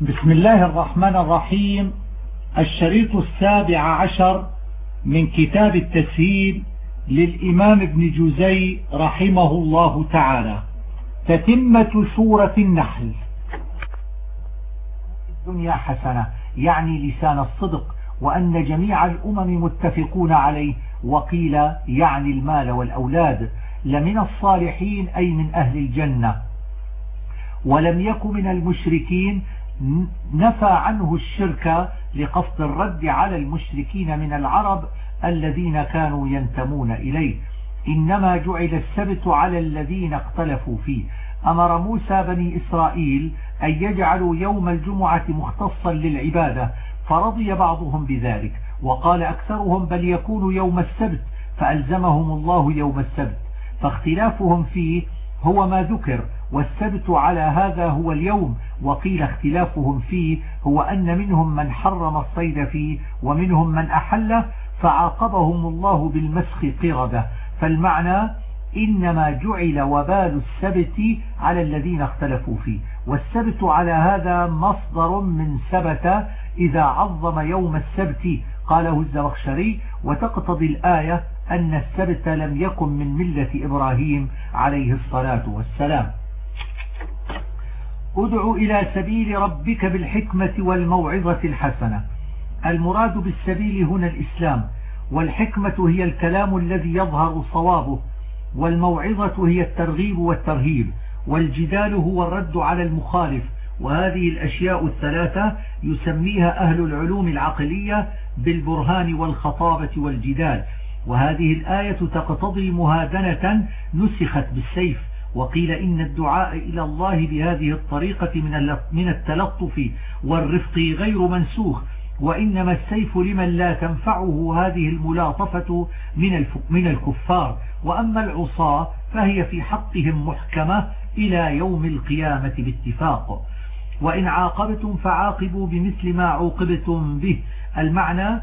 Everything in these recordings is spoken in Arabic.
بسم الله الرحمن الرحيم. الشريط السابع عشر من كتاب التسهيل للإمام ابن جزي رحمه الله تعالى. تتمة سورة النحل. الدنيا حسنة يعني لسان الصدق وأن جميع الأمم متفقون عليه وقيل يعني المال والأولاد لمن الصالحين أي من أهل الجنة. ولم يك من المشركين نفى عنه الشرك لقصد الرد على المشركين من العرب الذين كانوا ينتمون إليه. إنما جعل السبت على الذين اختلفوا فيه. أمر موسى بني إسرائيل أن يجعلوا يوم الجمعة مختصا للعبادة فرضي بعضهم بذلك وقال أكثرهم بل يكون يوم السبت فألزمهم الله يوم السبت. فاختلافهم فيه هو ما ذكر والسبت على هذا هو اليوم وقيل اختلافهم فيه هو أن منهم من حرم الصيد فيه ومنهم من أحله فعاقبهم الله بالمسخ قردة. فالمعنى إنما جعل وبال السبت على الذين اختلفوا فيه. والسبت على هذا مصدر من سبت إذا عظم يوم السبت قاله الزمخشري وتقتضي الآية أن السبت لم يكن من ملة إبراهيم عليه الصلاة والسلام. ادع إلى سبيل ربك بالحكمة والموعظة الحسنة. المراد بالسبيل هنا الإسلام والحكمة هي الكلام الذي يظهر صوابه والموعظة هي الترغيب والترهيب والجدال هو الرد على المخالف. وهذه الأشياء الثلاثة يسميها أهل العلوم العقلية بالبرهان والخطابة والجدال. وهذه الآية تقتضي مهادنة نسخت بالسيف وقيل إن الدعاء إلى الله بهذه الطريقة من التلطف والرفق غير منسوخ وإنما السيف لمن لا تنفعه هذه الملاطفة من من الكفار. وأما العصاة فهي في حقهم محكمة إلى يوم القيامة باتفاق. وإن عاقبتم فعاقبوا بمثل ما عوقبتم به. المعنى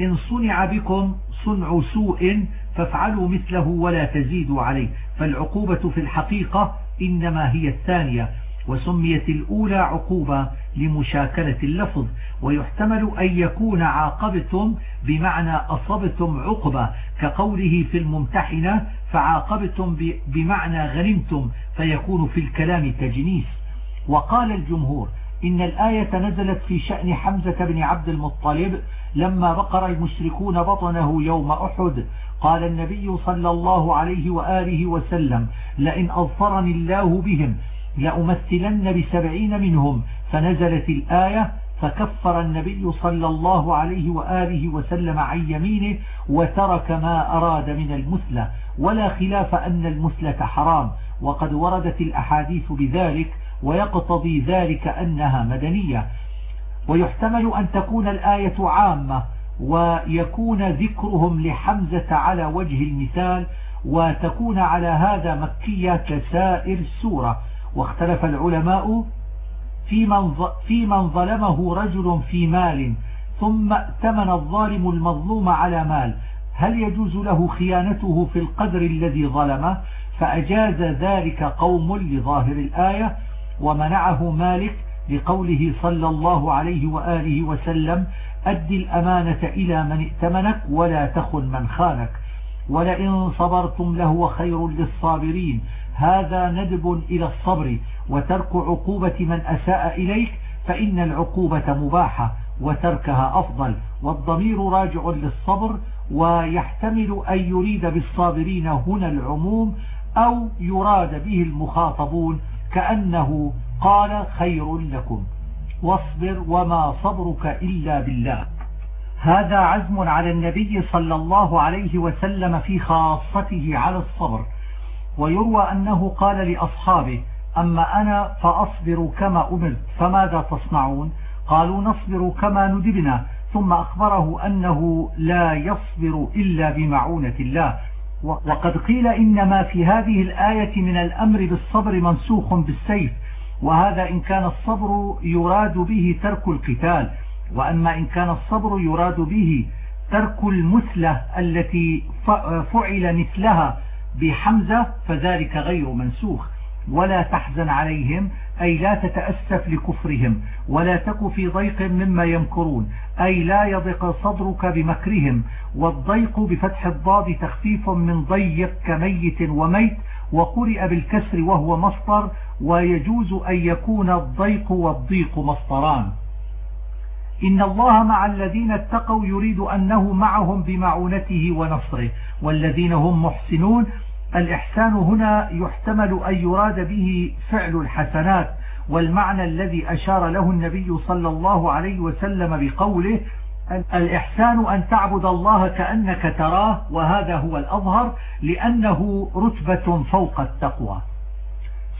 إن صنع بكم صنع سوء فافعلوا مثله ولا تزيدوا عليه. فالعقوبة في الحقيقة إنما هي الثانية وسميت الأولى عقوبة لمشاكلة اللفظ. ويحتمل أن يكون عاقبتم بمعنى أصبتم عقبة كقوله في الممتحنة فعاقبتم بمعنى غنمتم فيكون في الكلام تجنيس. وقال الجمهور إن الآية نزلت في شأن حمزة بن عبد المطلب لما بقر المشركون بطنه يوم أحد قال النبي صلى الله عليه وآله وسلم لئن أظفرني الله بهم لأمثلن بسبعين منهم فنزلت الآية فكفر النبي صلى الله عليه وآله وسلم عن يمينه وترك ما أراد من المثلة ولا خلاف أن المثلة حرام وقد وردت الأحاديث بذلك ويقتضي ذلك أنها مدنية. ويحتمل أن تكون الآية عامة ويكون ذكرهم لحمزة على وجه المثال وتكون على هذا مكية كسائر السورة. واختلف العلماء في من, في من ظلمه رجل في مال ثم ائتمن الظالم المظلوم على مال. هل يجوز له خيانته في القدر الذي ظلمه؟ فأجاز ذلك قوم لظاهر الآية ومنعه مالك لقوله صلى الله عليه وآله وسلم أد الأمانة إلى من ائتمنك ولا تخن من خانك. ولئن صبرتم لهو خير للصابرين. هذا ندب إلى الصبر وترك عقوبة من أساء إليك فإن العقوبة مباحة وتركها أفضل. والضمير راجع للصبر ويحتمل أن يريد بالصابرين هنا العموم أو يراد به المخاطبون كأنه قال خير لكم. واصبر وما صبرك إلا بالله. هذا عزم على النبي صلى الله عليه وسلم في خاصته على الصبر. ويروى أنه قال لأصحابه أما أنا فأصبر كما أمرت فماذا تصنعون؟ قالوا نصبر كما ندبنا. ثم أخبره أنه لا يصبر إلا بمعونة الله. وقد قيل إنما في هذه الآية من الأمر بالصبر منسوخ بالسيف وهذا إن كان الصبر يراد به ترك القتال وأما إن كان الصبر يراد به ترك المثلة التي فعل مثلها بحمزة فذلك غير منسوخ ولا تحزن عليهم أي لا تتأسف لكفرهم ولا تك في ضيق مما يمكرون أي لا يضيق صدرك بمكرهم والضيق بفتح الضاد تخفيف من ضيق كميت وميت وقرئ بالكسر وهو مصدر ويجوز أن يكون الضيق والضيق مصدران إن الله مع الذين اتقوا يريد أنه معهم بمعونته ونصره والذين هم محسنون الإحسان هنا يحتمل أن يراد به فعل الحسنات والمعنى الذي أشار له النبي صلى الله عليه وسلم بقوله الإحسان أن تعبد الله كأنك تراه وهذا هو الأظهر لأنه رتبة فوق التقوى.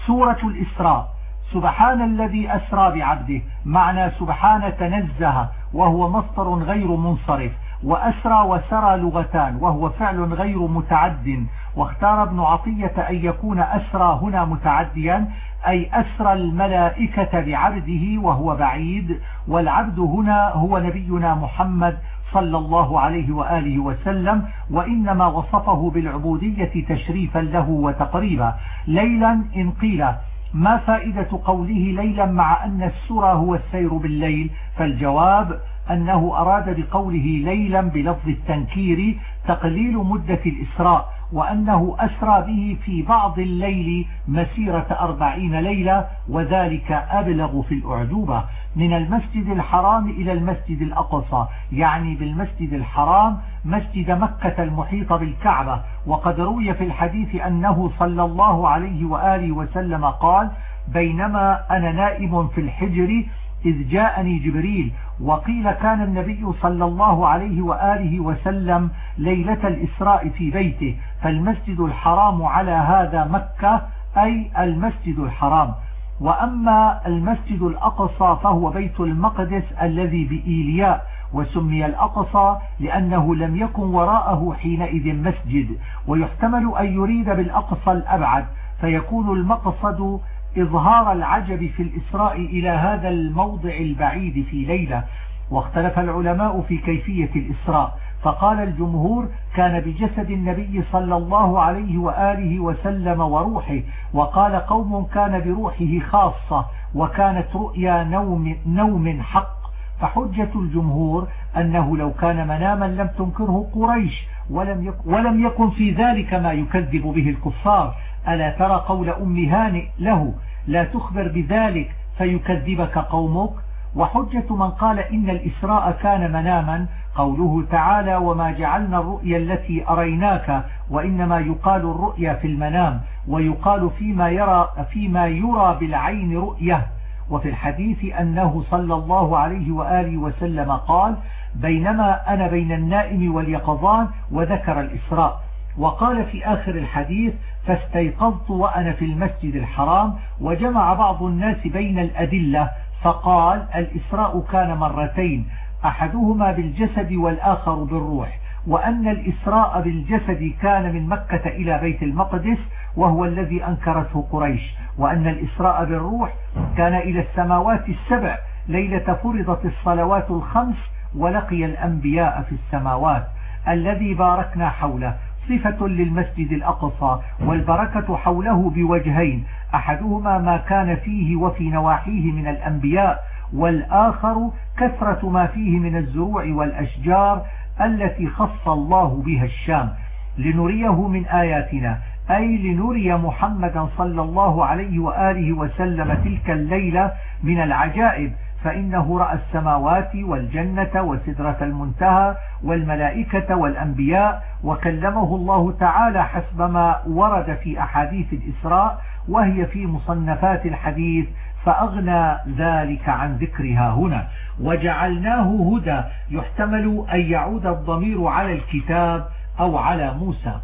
سورة الإسراء سبحان الذي أسرى بعبده معنى سبحان تنزه وهو مصدر غير منصرف وأسرى وسرى لغتان وهو فعل غير متعد واختار ابن عطية أن يكون أسرى هنا متعديا أي أسرى الملائكة بعبده وهو بعيد والعبد هنا هو نبينا محمد صلى الله عليه وآله وسلم وإنما وصفه بالعبودية تشريفا له وتقريبا. ليلا إن قيل ما فائدة قوله ليلا مع أن السرى هو السير بالليل؟ فالجواب أنه أراد بقوله ليلا بلفظ التنكير تقليل مدة الإسراء وأنه أسرى به في بعض الليل مسيرة أربعين ليلة وذلك أبلغ في الأعجوبة من المسجد الحرام إلى المسجد الأقصى. يعني بالمسجد الحرام مسجد مكة المحيط بالكعبة. وقد روي في الحديث أنه صلى الله عليه وآله وسلم قال بينما أنا نائم في الحجر إذ جاءني جبريل وقيل كان النبي صلى الله عليه وآله وسلم ليلة الإسراء في بيته فالمسجد الحرام على هذا مكة أي المسجد الحرام. وأما المسجد الأقصى فهو بيت المقدس الذي بإيلياء وسمي الأقصى لأنه لم يكن وراءه حينئذ مسجد. ويحتمل أن يريد بالأقصى الأبعد فيكون المقصد إظهار العجب في الإسراء إلى هذا الموضع البعيد في ليلة واختلف العلماء في كيفية الإسراء. فقال الجمهور كان بجسد النبي صلى الله عليه وآله وسلم وروحه وقال قوم كان بروحه خاصة وكانت رؤيا نوم, نوم حق. فحجة الجمهور أنه لو كان مناما لم تنكره قريش ولم يكن, ولم يكن في ذلك ما يكذب به الكفار. ألا ترى قول أم هانئ له لا تخبر بذلك فيكذبك قومك. وحجة من قال إن الإسراء كان مناما قوله تعالى وما جعلنا الرؤيا التي أريناك وإنما يقال الرؤيا في المنام ويقال فيما يرى, فيما يرى بالعين رؤية. وفي الحديث أنه صلى الله عليه وآله وسلم قال بينما أنا بين النائم واليقظان وذكر الإسراء. وقال في آخر الحديث فاستيقظت وأنا في المسجد الحرام وجمع بعض الناس بين الأدلة فقال الإسراء كان مرتين أحدهما بالجسد والآخر بالروح وأن الإسراء بالجسد كان من مكة إلى بيت المقدس وهو الذي أنكرته قريش وأن الإسراء بالروح كان إلى السماوات السبع ليلة فرضت الصلوات الخمس ولقي الأنبياء في السماوات الذي باركنا حوله. صفة للمسجد الأقصى والبركة حوله بوجهين أحدهما ما كان فيه وفي نواحيه من الأنبياء والآخر كثرة ما فيه من الزروع والأشجار التي خص الله بها الشام. لنريه من آياتنا أي لنري محمدا صلى الله عليه وآله وسلم تلك الليلة من العجائب فإنه رأى السماوات والجنة وسدرة المنتهى والملائكة والأنبياء وكلمه الله تعالى حسب ما ورد في أحاديث الإسراء وهي في مصنفات الحديث فأغنى ذلك عن ذكرها هنا. وجعلناه هدى يحتمل أن يعود الضمير على الكتاب أو على موسى.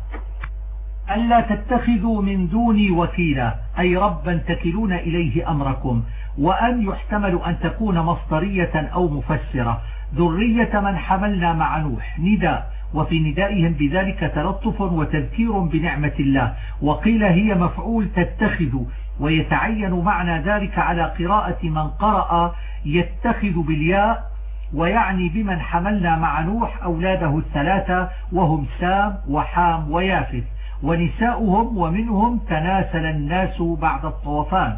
ألا تتخذوا من دوني وكيلا أي ربا تكلون إليه أمركم وأن يحتمل أن تكون مصدرية أو مفسرة. ذرية من حملنا مع نوح نداء وفي ندائهم بذلك تلطف وتذكير بنعمة الله. وقيل هي مفعول تتخذ ويتعين معنى ذلك على قراءة من قرأ يتخذ بالياء ويعني بمن حملنا مع نوح أولاده الثلاثة وهم سام وحام ويافث. ونساؤهم ومنهم تناسل الناس بعد الطوفان.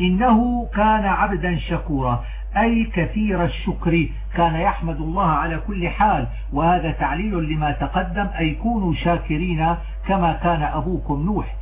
إنه كان عبدا شكورا أي كثير الشكر كان يحمد الله على كل حال. وهذا تعليل لما تقدم أي كونوا شاكرين كما كان أبوكم نوح.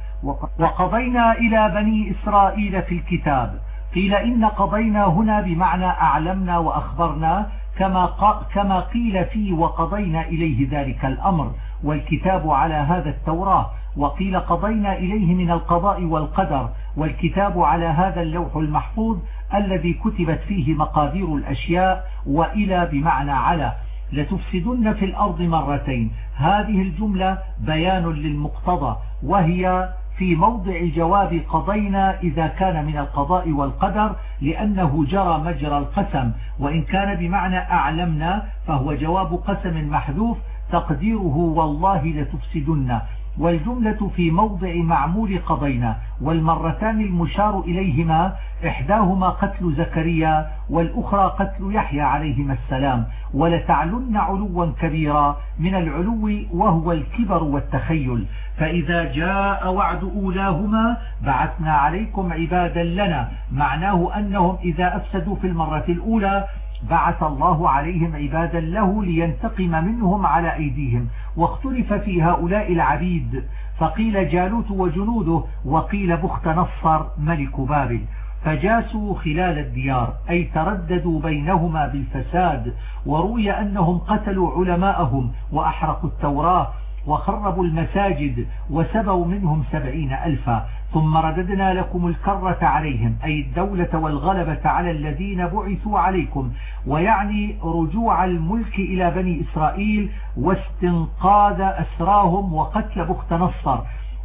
وقضينا إلى بني إسرائيل في الكتاب. قيل إن قضينا هنا بمعنى أعلمنا وأخبرنا كما كما قيل في وقضينا إليه ذلك الأمر. والكتاب على هذا التوراة وقيل قضينا إليه من القضاء والقدر والكتاب على هذا اللوح المحفوظ الذي كتبت فيه مقادير الأشياء وإلى بمعنى على. لتفسدن في الأرض مرتين. هذه الجملة بيان للمقتضى وهي في موضع جواب قضينا إذا كان من القضاء والقدر لأنه جرى مجرى القسم. وإن كان بمعنى أعلمنا فهو جواب قسم محذوف تقديره والله لتفسدن والجملة في موضع معمول قضينا والمرتان المشار إليهما إحداهما قتل زكريا والأخرى قتل يحيى عليهما السلام ولتعلن علوا كبيرا من العلو وهو الكبر والتخيل. فإذا جاء وعد أولاهما بعثنا عليكم عبادا لنا معناه أنهم إذا أفسدوا في المرة الأولى بعث الله عليهم عبادا له لينتقم منهم على أيديهم واختلف في هؤلاء العبيد. فقيل جالوت وجنوده وقيل بخت نصر ملك بابل. فجاسوا خلال الديار أي ترددوا بينهما بالفساد. وروي أنهم قتلوا علماءهم وأحرقوا التوراة وخربوا المساجد وسبوا منهم سبعين ألفا. ثم رددنا لكم الكرة عليهم أي الدولة والغلبة على الذين بعثوا عليكم ويعني رجوع الملك إلى بني إسرائيل واستنقاذ أسراهم وقتل بخت نصر.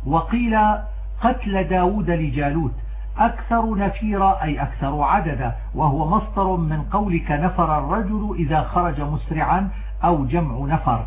وقيل قتل داود لجالوت أكثر نفيرا أي أكثر عددا وهو مصدر من قولك نفر الرجل إذا خرج مسرعا أو جمع نفر.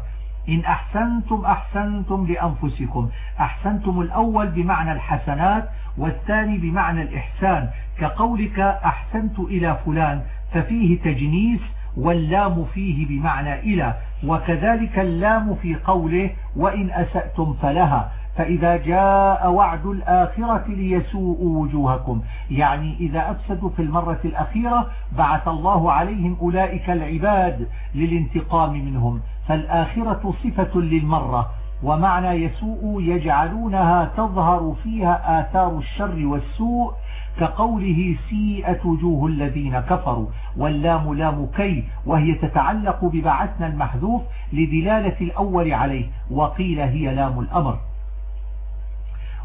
إن أحسنتم أحسنتم لأنفسكم. أحسنتم الأول بمعنى الحسنات والثاني بمعنى الإحسان. كقولك أحسنت إلى فلان ففيه تجنيس واللام فيه بمعنى إلى وكذلك اللام في قوله وإن أسأتم فلها. فإذا جاء وعد الآخرة ليسوءوا وجوهكم. يعني إذا أفسدوا في المرة الأخيرة بعث الله عليهم أولئك العباد للانتقام منهم. فالآخرة صفة للمرة ومعنى يسوء يجعلونها تظهر فيها آثار الشر والسوء كقوله سيئة وجوه الذين كفروا واللام لام كي وهي تتعلق ببعثنا المحذوف لدلالة الأول عليه وقيل هي لام الأمر.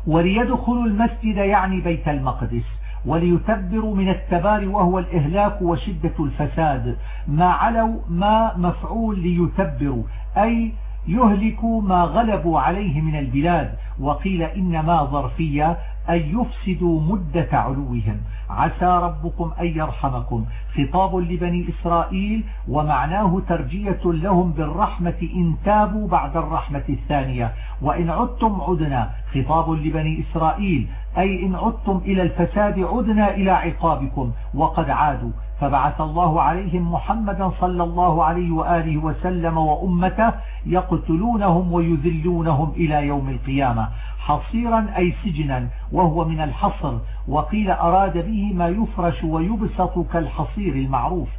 وليدخلوا المسجد يعني بيت المقدس وليتبروا من التبار وهو الإهلاك وشدة الفساد. ما علوا ما مفعول ليتبروا أي يهلكوا ما غلبوا عليه من البلاد. وقيل إنما ظرفية أن يفسدوا مدة علوهم. عسى ربكم أن يرحمكم. خطاب لبني إسرائيل ومعناه ترجية لهم بالرحمة إن تابوا بعد الرحمة الثانية. وإن عدتم عدنا. خطاب لبني إسرائيل أي إن عدتم إلى الفساد عدنا إلى عقابكم. وقد عادوا. فبعث الله عليهم محمدا صلى الله عليه وآله وسلم وأمته يقتلونهم ويذلونهم إلى يوم القيامة. حصيرا أي سجنا وهو من الحصر. وقيل أراد به ما يفرش ويبسط كالحصير المعروف.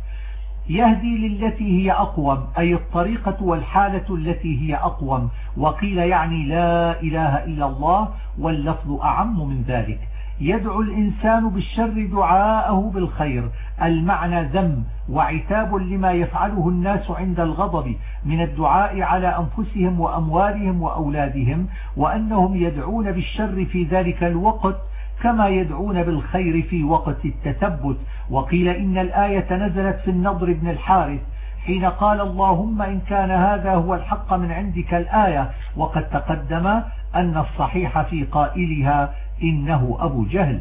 يهدي للتي هي أقوم أي الطريقة والحالة التي هي أقوم. وقيل يعني لا إله إلا الله واللفظ أعم من ذلك. يدعو الإنسان بالشر دعاءه بالخير. المعنى ذم وعتاب لما يفعله الناس عند الغضب من الدعاء على أنفسهم وأموالهم وأولادهم وأنهم يدعون بالشر في ذلك الوقت كما يدعون بالخير في وقت التثبت. وقيل إن الآية نزلت في النضر بن الحارث حين قال اللهم إن كان هذا هو الحق من عندك الآية. وقد تقدم أن الصحيح في قائلها إنه أبو جهل.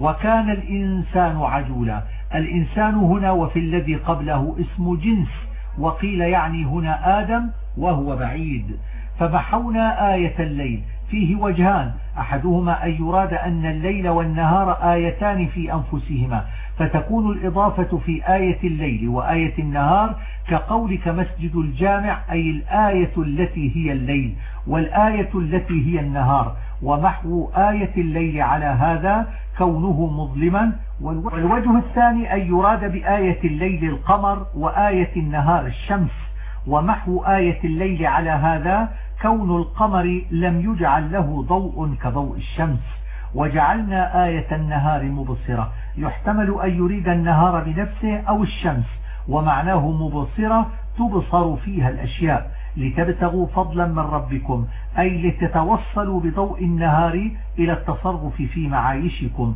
وكان الإنسان عجولا. الإنسان هنا وفي الذي قبله اسم جنس. وقيل يعني هنا آدم وهو بعيد. فمحونا آية الليل. فيه وجهان. أحدهما أن يراد أن الليل والنهار آيتان في أنفسهما فتكون الإضافة في آية الليل وآية النهار كقولك مسجد الجامع أي الآية التي هي الليل والآية التي هي النهار ومحو آية الليل على هذا كونه مظلما. والوجه الثاني أن يراد بآية الليل القمر وآية النهار الشمس ومحو آية الليل على هذا كون القمر لم يجعل له ضوء كضوء الشمس وجعلنا آية النهار مبصرة. يحتمل أن يريد النهار بنفسه أو الشمس ومعناه مبصرة تبصر فيها الأشياء. لتبتغوا فضلا من ربكم أي لتتوصلوا بضوء النهار إلى التصرف في معايشكم.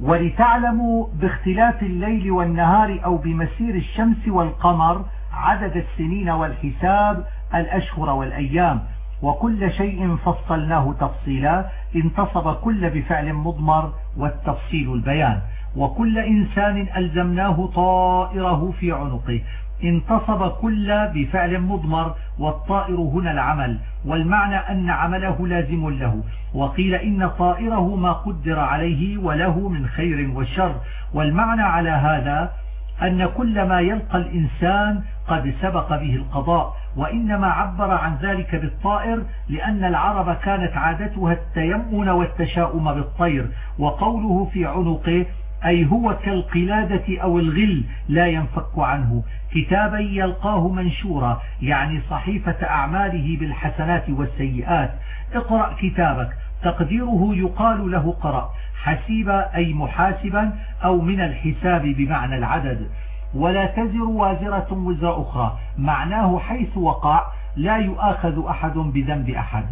ولتعلموا باختلاف الليل والنهار أو بمسير الشمس والقمر عدد السنين والحساب الأشهر والأيام وكل شيء فصلناه تفصيلا انتصب كل بفعل مضمر والتفصيل البيان. وكل إنسان ألزمناه طائره في عنقه. انتصب كل بفعل مضمر والطائر هنا العمل. والمعنى أن عمله لازم له. وقيل إن طائره ما قدر عليه وله من خير وشر. والمعنى على هذا أن كل ما يلقى الإنسان قد سبق به القضاء وإنما عبر عن ذلك بالطائر لأن العرب كانت عادتها التيمن والتشاؤم بالطير وقوله في عنقه أي هو كالقلادة أو الغل لا ينفك عنه. كتابا يلقاه منشورا يعني صحيفة أعماله بالحسنات والسيئات. اقرأ كتابك. تقديره يقال له قرأ. حسيبا أي محاسبا أو من الحساب بمعنى العدد. ولا تزر وازرة وزر أخرى. معناه حيث وقع لا يؤاخذ أحد بذنب أحد.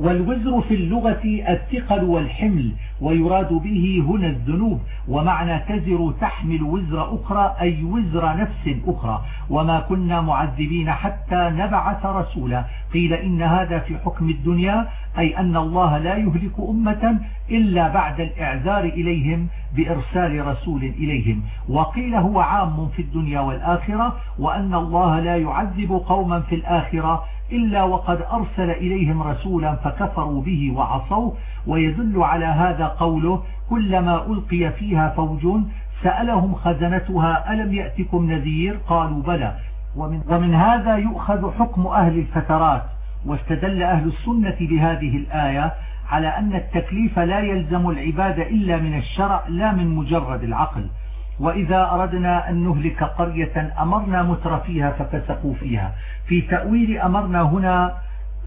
والوزر في اللغة الثقل والحمل ويراد به هنا الذنوب. ومعنى تزر تحمل وزر أخرى أي وزر نفس أخرى. وما كنا معذبين حتى نبعث رسولا. قيل إن هذا في حكم الدنيا أي أن الله لا يهلك أمة إلا بعد الإعذار إليهم بإرسال رسول إليهم. وقيل هو عام في الدنيا والآخرة وأن الله لا يعذب قوما في الآخرة إلا وقد أرسل إليهم رسولا فكفروا به وعصوه ويدل على هذا قوله كلما ألقي فيها فوج سألهم خزنتها ألم يأتكم نذير؟ قالوا بلى. ومن, ومن هذا يؤخذ حكم أهل الفترات واستدل أهل السنة بهذه الآية على أن التكليف لا يلزم العبادة إلا من الشرع لا من مجرد العقل. وإذا أردنا أن نهلك قرية أمرنا متر فيها ففسقوا فيها. في تأويل أمرنا هنا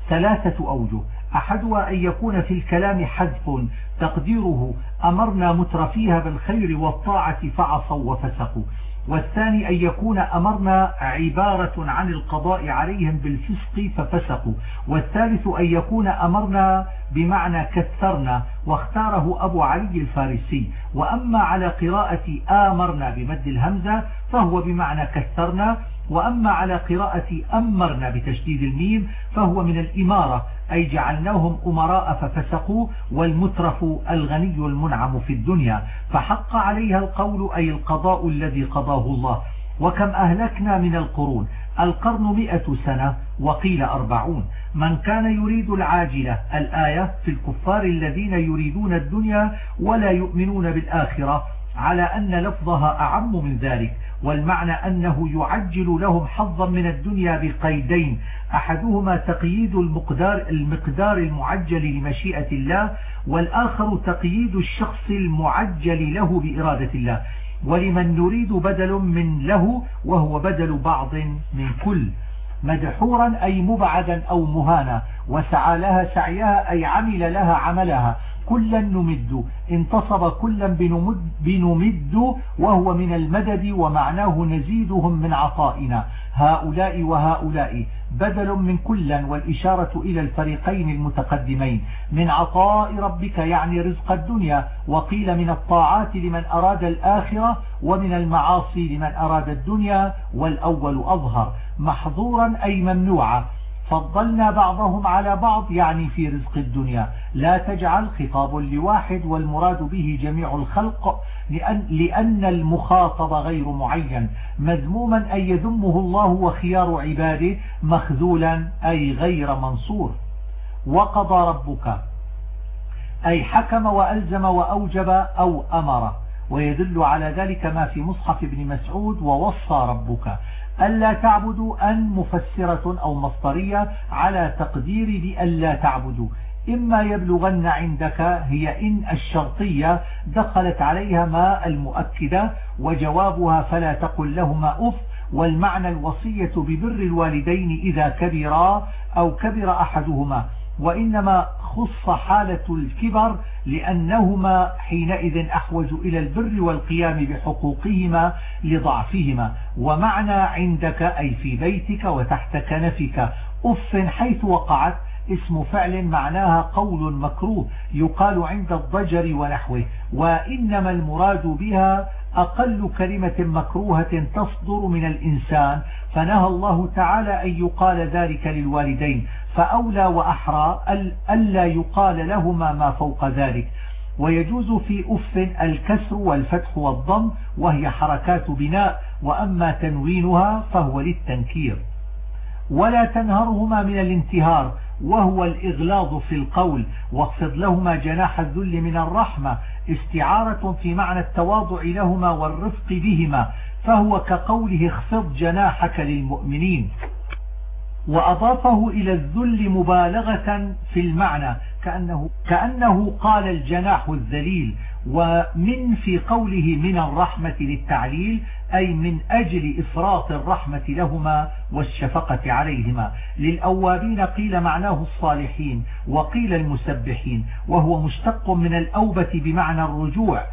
ثلاثة أوجه. أحدها أن يكون في الكلام حذف تقديره. أمرنا متر فيها بالخير والطاعة فعصوا وفسقوا. والثاني أن يكون أمرنا عبارة عن القضاء عليهم بالفسق ففسقوا. والثالث أن يكون أمرنا بمعنى كثرنا واختاره أبو علي الفارسي. وأما على قراءة آمرنا بمد الهمزة فهو بمعنى كثرنا وأما على قراءة أمرنا بتشديد الميم فهو من الإمارة أي جعلناهم أمراء ففسقوا والمترف الغني المنعم في الدنيا فحق عليها القول أي القضاء الذي قضاه الله. وكم أهلكنا من القرون القرن مئة سنة وقيل أربعون. من كان يريد العاجلة الآية في الكفار الذين يريدون الدنيا ولا يؤمنون بالآخرة على أن لفظها أعم من ذلك. والمعنى أنه يعجل لهم حظا من الدنيا بقيدين. أحدهما تقييد المقدار, المقدار المعجل لمشيئة الله والآخر تقييد الشخص المعجل له بإرادة الله. ولمن نريد بدل من له وهو بدل بعض من كل. مدحورا أي مبعدا أو مهانا وسعى لها سعيها أي عمل لها عملها. كلا نمد. انتصب كلا بنمد, بنمد وهو من المدد ومعناه نزيدهم من عطائنا. هؤلاء وهؤلاء بدل من كلا والإشارة إلى الفريقين المتقدمين. من عطاء ربك يعني رزق الدنيا وقيل من الطاعات لمن أراد الآخرة ومن المعاصي لمن أراد الدنيا والأول أظهر. محظورا أي ممنوعا فضلنا بعضهم على بعض يعني في رزق الدنيا. لا تجعل خطاب لواحد والمراد به جميع الخلق لأن, لأن المخاطب غير معين. مذموما أن يذمه الله وخيار عباده مخذولا أي غير منصور. وقضى ربك أي حكم وألزم وأوجب أو أمر. ويدل على ذلك ما في مصحف ابن مسعود ووصى ربك. ألا تعبدوا أن مفسرة أو مصدرية على تقدير بألا تعبدوا. إما يبلغن عندك هي إن الشرطية دخلت عليها ما المؤكدة وجوابها فلا تقل لهما أف والمعنى الوصية ببر الوالدين إذا كبرا أو كبر أحدهما. وإنما خص حالة الكبر لأنهما حينئذ أحوج إلى البر والقيام بحقوقهما لضعفهما. ومعنى عندك أي في بيتك وتحت كنفك. أف حيث وقعت اسم فعل معناها قول مكروه يقال عند الضجر ونحوه. وإنما المراد بها أقل كلمة مكروهة تصدر من الإنسان فنهى الله تعالى أن يقال ذلك للوالدين فأولى وأحرى ألا يقال لهما ما فوق ذلك. ويجوز في أف الكسر والفتح والضم وهي حركات بناء وأما تنوينها فهو للتنكير. ولا تنهرهما من الانتهار وهو الإغلاظ في القول واخفض لهما جناح الذل من الرحمة استعارة في معنى التواضع لهما والرفق بهما فهو كقوله اخفض جناحك للمؤمنين. وأضافه إلى الذل مبالغة في المعنى كأنه, كأنه قال الجناح الذليل ومن في قوله من الرحمة للتعليل أي من أجل إفراط الرحمة لهما والشفقة عليهما. للأوابين قيل معناه الصالحين وقيل المسبحين وهو مشتق من الأوبة بمعنى الرجوع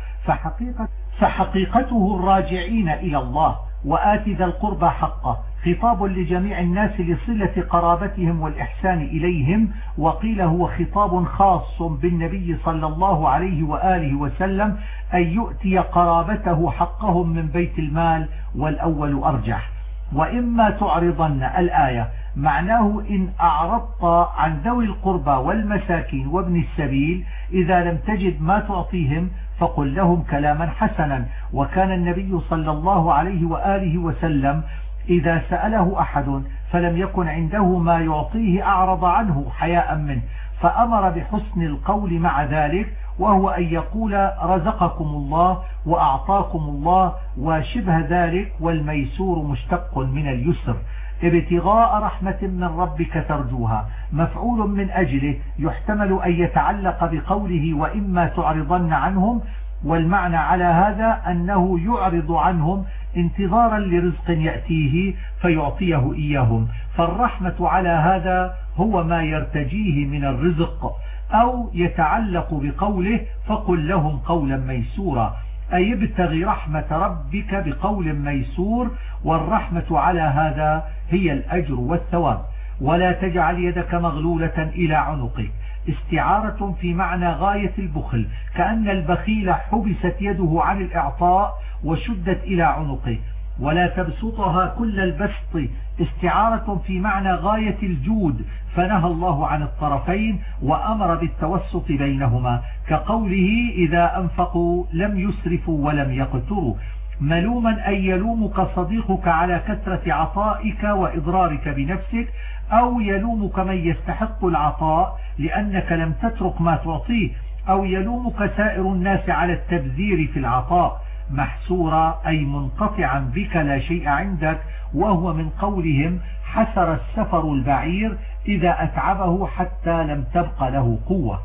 فحقيقته الراجعين إلى الله وآت ذا القربى حقه. خطاب لجميع الناس لصلة قرابتهم والإحسان إليهم وقيل هو خطاب خاص بالنبي صلى الله عليه وآله وسلم أن يؤتي قرابته حقهم من بيت المال والأول أرجح. وإما تعرضن الآية معناه إن أعرضت عن ذوي القربى والمساكين وابن السبيل إذا لم تجد ما تعطيهم فقل لهم كلاما حسنا. وكان النبي صلى الله عليه وآله وسلم إذا سأله أحد فلم يكن عنده ما يعطيه أعرض عنه حياء منه فأمر بحسن القول مع ذلك وهو أن يقول رزقكم الله وأعطاكم الله وشبه ذلك والميسور مشتق من اليسر. ابتغاء رحمة من ربك ترجوها. مفعول من أجله يحتمل أن يتعلق بقوله وإما تعرضن عنهم والمعنى على هذا أنه يعرض عنهم انتظارا لرزق يأتيه فيعطيه إياهم. فالرحمة على هذا هو ما يرتجيه من الرزق أو يتعلق بقوله فقل لهم قولا ميسورا. أي ابتغي رحمة ربك بقول ميسور والرحمة على هذا هي الأجر والثواب. ولا تجعل يدك مغلولة إلى عنقك. استعارة في معنى غاية البخل كأن البخيل حبست يده عن الإعطاء وشدت إلى عنقه. ولا تبسطها كل البسط. استعارة في معنى غاية الجود. فنهى الله عن الطرفين وأمر بالتوسط بينهما كقوله إذا أنفقوا لم يسرفوا ولم يقتروا. ملوما أن يلومك صديقك على كثرة عطائك وإضرارك بنفسك أو يلومك من يستحق العطاء لأنك لم تترك ما تعطيه أو يلومك سائر الناس على التبذير في العطاء. محسورا أي منقطعا بك لا شيء عندك وهو من قولهم حسر السفر البعير إذا أتعبه حتى لم تبق له قوة.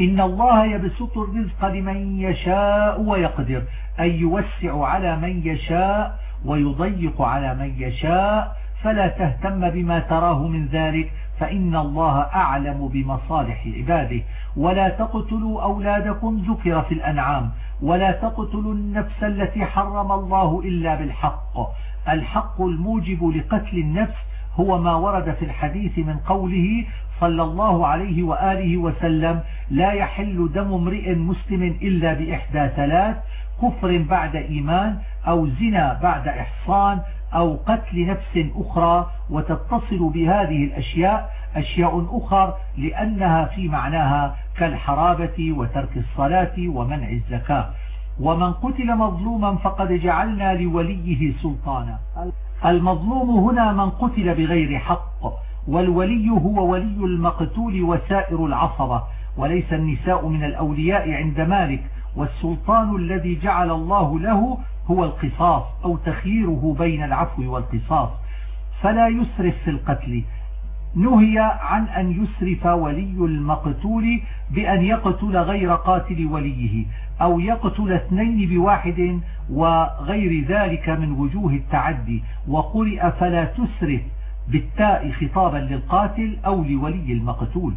إن الله يبسط الرزق لمن يشاء ويقدر. أن يوسع على من يشاء ويضيق على من يشاء فلا تهتم بما تراه من ذلك فإن الله أعلم بمصالح عباده. ولا تقتلوا أولادكم ذكر في الأنعام ولا تقتلوا النفس التي حرم الله إلا بالحق. الحق الموجب لقتل النفس هو ما ورد في الحديث من قوله صلى الله عليه وآله وسلم لا يحل دم امرئ مسلم إلا بإحدى ثلاث كفر بعد إيمان أو زنا بعد إحصان أو قتل نفس أخرى وتتصل بهذه الأشياء أشياء أخر لأنها في معناها كالحرابة وترك الصلاة ومنع الزكاة. ومن قتل مظلوما فقد جعلنا لوليه سلطانا. المظلوم هنا من قتل بغير حق والولي هو ولي المقتول وسائر العصبة وليس النساء من الأولياء عند مالك. والسلطان الذي جعل الله له هو القصاص أو تخييره بين العفو والقصاص. فلا يسرف في القتل. نهي عن أن يسرف ولي المقتول بأن يقتل غير قاتل وليه أو يقتل اثنين بواحد وغير ذلك من وجوه التعدي. وقرئ فلا تسرف بالتاء خطابا للقاتل أو لولي المقتول.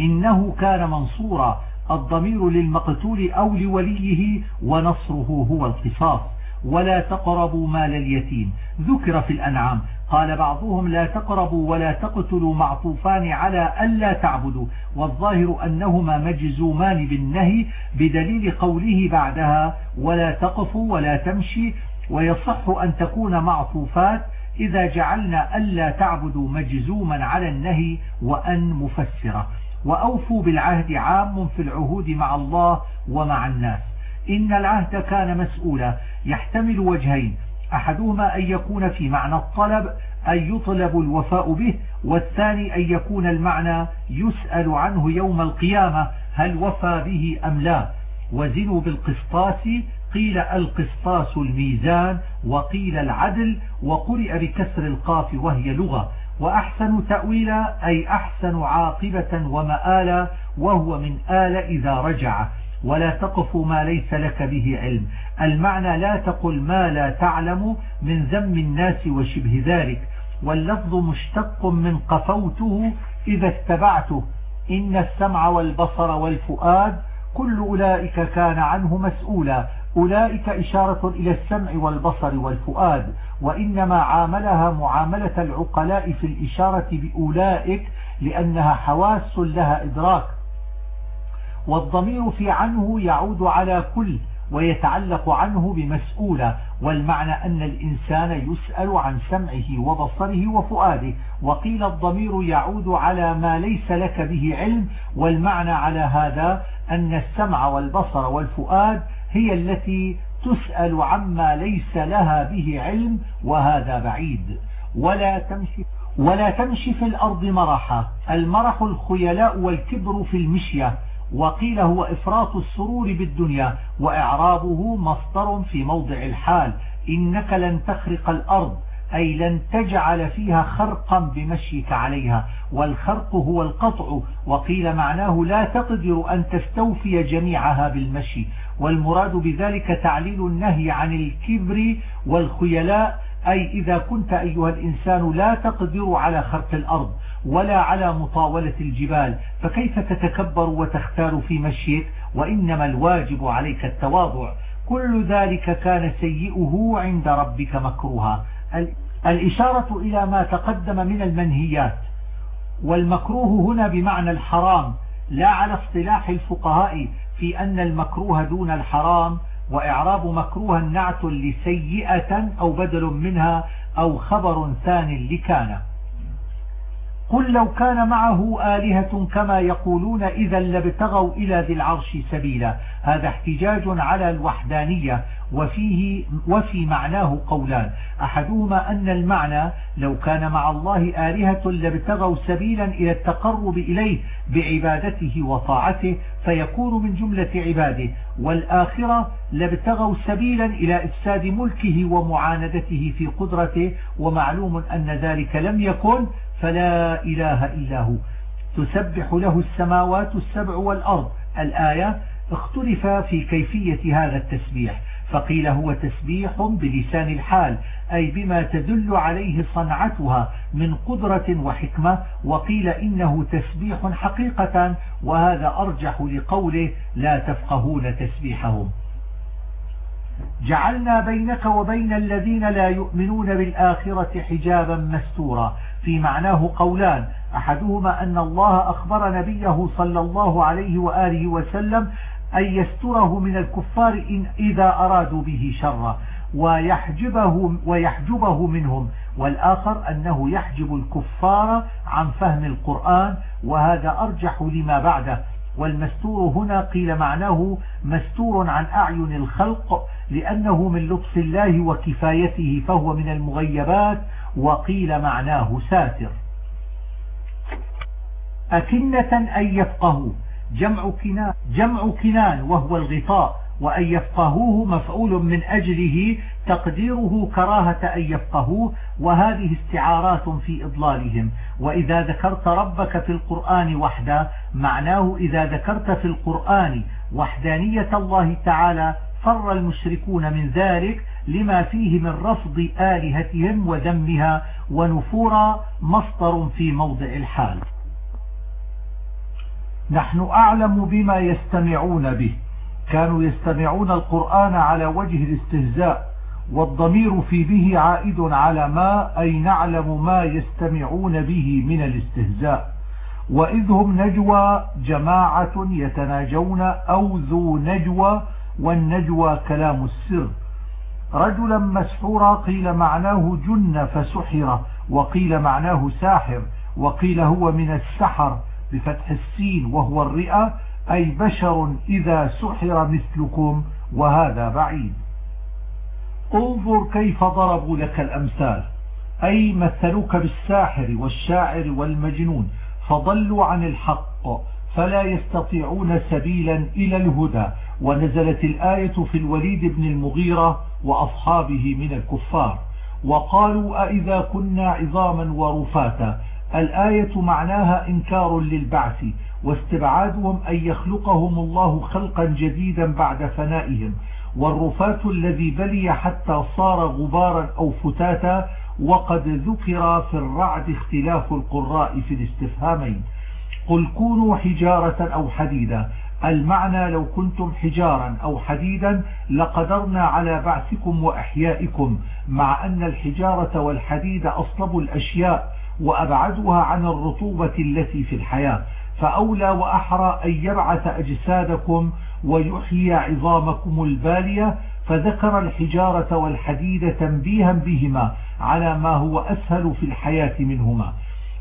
إنه كان منصورا. الضمير للمقتول أو لوليه ونصره هو القصاص. ولا تقربوا مال اليتيم. ذكر في الأنعام. قال بعضهم لا تقربوا ولا تقتلوا معطوفان على ألا تعبدوا. والظاهر أنهما مجزومان بالنهي بدليل قوله بعدها ولا تقفوا ولا تمشي. ويصح أن تكون معطوفات إذا جعلنا ألا تعبدوا مجزوما على النهي وأن مفسرة. وأوفوا بالعهد عام في العهود مع الله ومع الناس. إن العهد كان مسؤولا. يحتمل وجهين. أحدهما أن يكون في معنى الطلب أن يطلب الوفاء به والثاني أن يكون المعنى يسأل عنه يوم القيامة هل وفى به أم لا. وزنوا بالقسطاس. قيل القسطاس الميزان وقيل العدل وقرئ بكسر القاف وهي لغة. وأحسن تأويلا أي أحسن عاقبة ومآلا وهو من آل إذا رجع. ولا تقف ما ليس لك به علم. المعنى لا تقل ما لا تعلم من ذم الناس وشبه ذلك. واللفظ مشتق من قفوته إذا اتبعته. إن السمع والبصر والفؤاد كل أولئك كان عنه مسؤولا. أولئك إشارة إلى السمع والبصر والفؤاد. وإنما عاملها معاملة العقلاء في الإشارة بأولئك لأنها حواس لها إدراك والضمير في عنه يعود على كل ويتعلق عنه بمسؤولة والمعنى أن الإنسان يسأل عن سمعه وبصره وفؤاده وقيل الضمير يعود على ما ليس لك به علم والمعنى على هذا أن السمع والبصر والفؤاد هي التي تسأل عما ليس لها به علم وهذا بعيد. ولا تمشي ولا تمشي في الأرض مرحا. المرح الخيلاء والكبر في المشية. وقيل هو إفراط السرور بالدنيا وإعرابه مصدر في موضع الحال. إنك لن تخرق الأرض أي لن تجعل فيها خرقا بمشيك عليها. والخرق هو القطع. وقيل معناه لا تقدر أن تستوفي جميعها بالمشي. والمراد بذلك تعليل النهي عن الكبر والخيلاء أي إذا كنت أيها الإنسان لا تقدر على خرق الأرض ولا على مطاولة الجبال فكيف تتكبر وتختار في مشيك؟ وإنما الواجب عليك التواضع. كل ذلك كان سيئه عند ربك مكروها. الإشارة إلى ما تقدم من المنهيات. والمكروه هنا بمعنى الحرام لا على اصطلاح الفقهاء في أن المكروه دون الحرام وإعراب مكروها نعت لسيئة أو بدل منها أو خبر ثان لكان. قل لو كان معه آلهة كما يقولون إذا لابتغوا إلى ذي العرش سبيلا. هذا احتجاج على الوحدانية وفيه وفي معناه قولان. أحدهما أن المعنى لو كان مع الله آلهة لابتغوا سبيلا إلى التقرب إليه بعبادته وطاعته فيكون من جملة عباده. والآخرة لابتغوا سبيلا إلى إفساد ملكه ومعاندته في قدرته ومعلوم أن ذلك لم يكن فلا إله إلا هو. تسبح له السماوات السبع والأرض. الآية اختلف في كيفية هذا التسبيح. فقيل هو تسبيح بلسان الحال أي بما تدل عليه صنعتها من قدرة وحكمة. وقيل إنه تسبيح حقيقة وهذا أرجح لقوله لا تفقهون تسبيحهم. جعلنا بينك وبين الذين لا يؤمنون بالآخرة حجابا مستورا. في معناه قولان أحدهما أن الله أخبر نبيه صلى الله عليه وآله وسلم أن يستره من الكفار إن إذا أرادوا به شرا ويحجبه, ويحجبه منهم. والآخر أنه يحجب الكفار عن فهم القرآن وهذا أرجح لما بعده. والمستور هنا قيل معناه مستور عن أعين الخلق لأنه من لطف الله وكفايته فهو من المغيبات وقيل معناه ساتر. أكنة أن يفقهوا جمع كنان, جمع كنان وهو الغطاء وأن يفقهوه مفعول من أجله تقديره كراهة أن يفقهوه وهذه استعارات في إضلالهم. وإذا ذكرت ربك في القرآن وحده معناه إذا ذكرت في القرآن وحدانية الله تعالى فر المشركون من ذلك لما فيه من رفض آلهتهم وذمها ونفورا مصدر في موضع الحال. نحن أعلم بما يستمعون به. كانوا يستمعون القرآن على وجه الاستهزاء والضمير في به عائد على ما أي نعلم ما يستمعون به من الاستهزاء. وإذ هم نجوى جماعة يتناجون أو ذو نجوى والنجوى كلام السر. رجلا مسحورا قيل معناه جن فسحر وقيل معناه ساحر وقيل هو من السحر بفتح السين وهو الرئة أي بشر إذا سحر مثلكم وهذا بعيد. انظر كيف ضربوا لك الأمثال أي مثلوك بالساحر والشاعر والمجنون فضلوا عن الحق فلا يستطيعون سبيلا إلى الهدى ونزلت الآية في الوليد بن المغيرة وأصحابه من الكفار. وقالوا أئذا كنا عظاما ورفاتا. الآية معناها إنكار للبعث واستبعادهم أن يخلقهم الله خلقا جديدا بعد فنائهم. والرفات الذي بلي حتى صار غبارا أو فتاتا وقد ذكر في الرعد اختلاف القراء في الاستفهامين. قل كونوا حجارة أو حديدا. المعنى لو كنتم حجارا أو حديدا لقدرنا على بعثكم وإحيائكم مع أن الحجارة والحديد أصلب الأشياء وأبعدها عن الرطوبة التي في الحياة. فأولى وأحرى أن يبعث أجسادكم ويحيي عظامكم البالية. فذكر الحجارة والحديد تنبيها بهما على ما هو أسهل في الحياة منهما.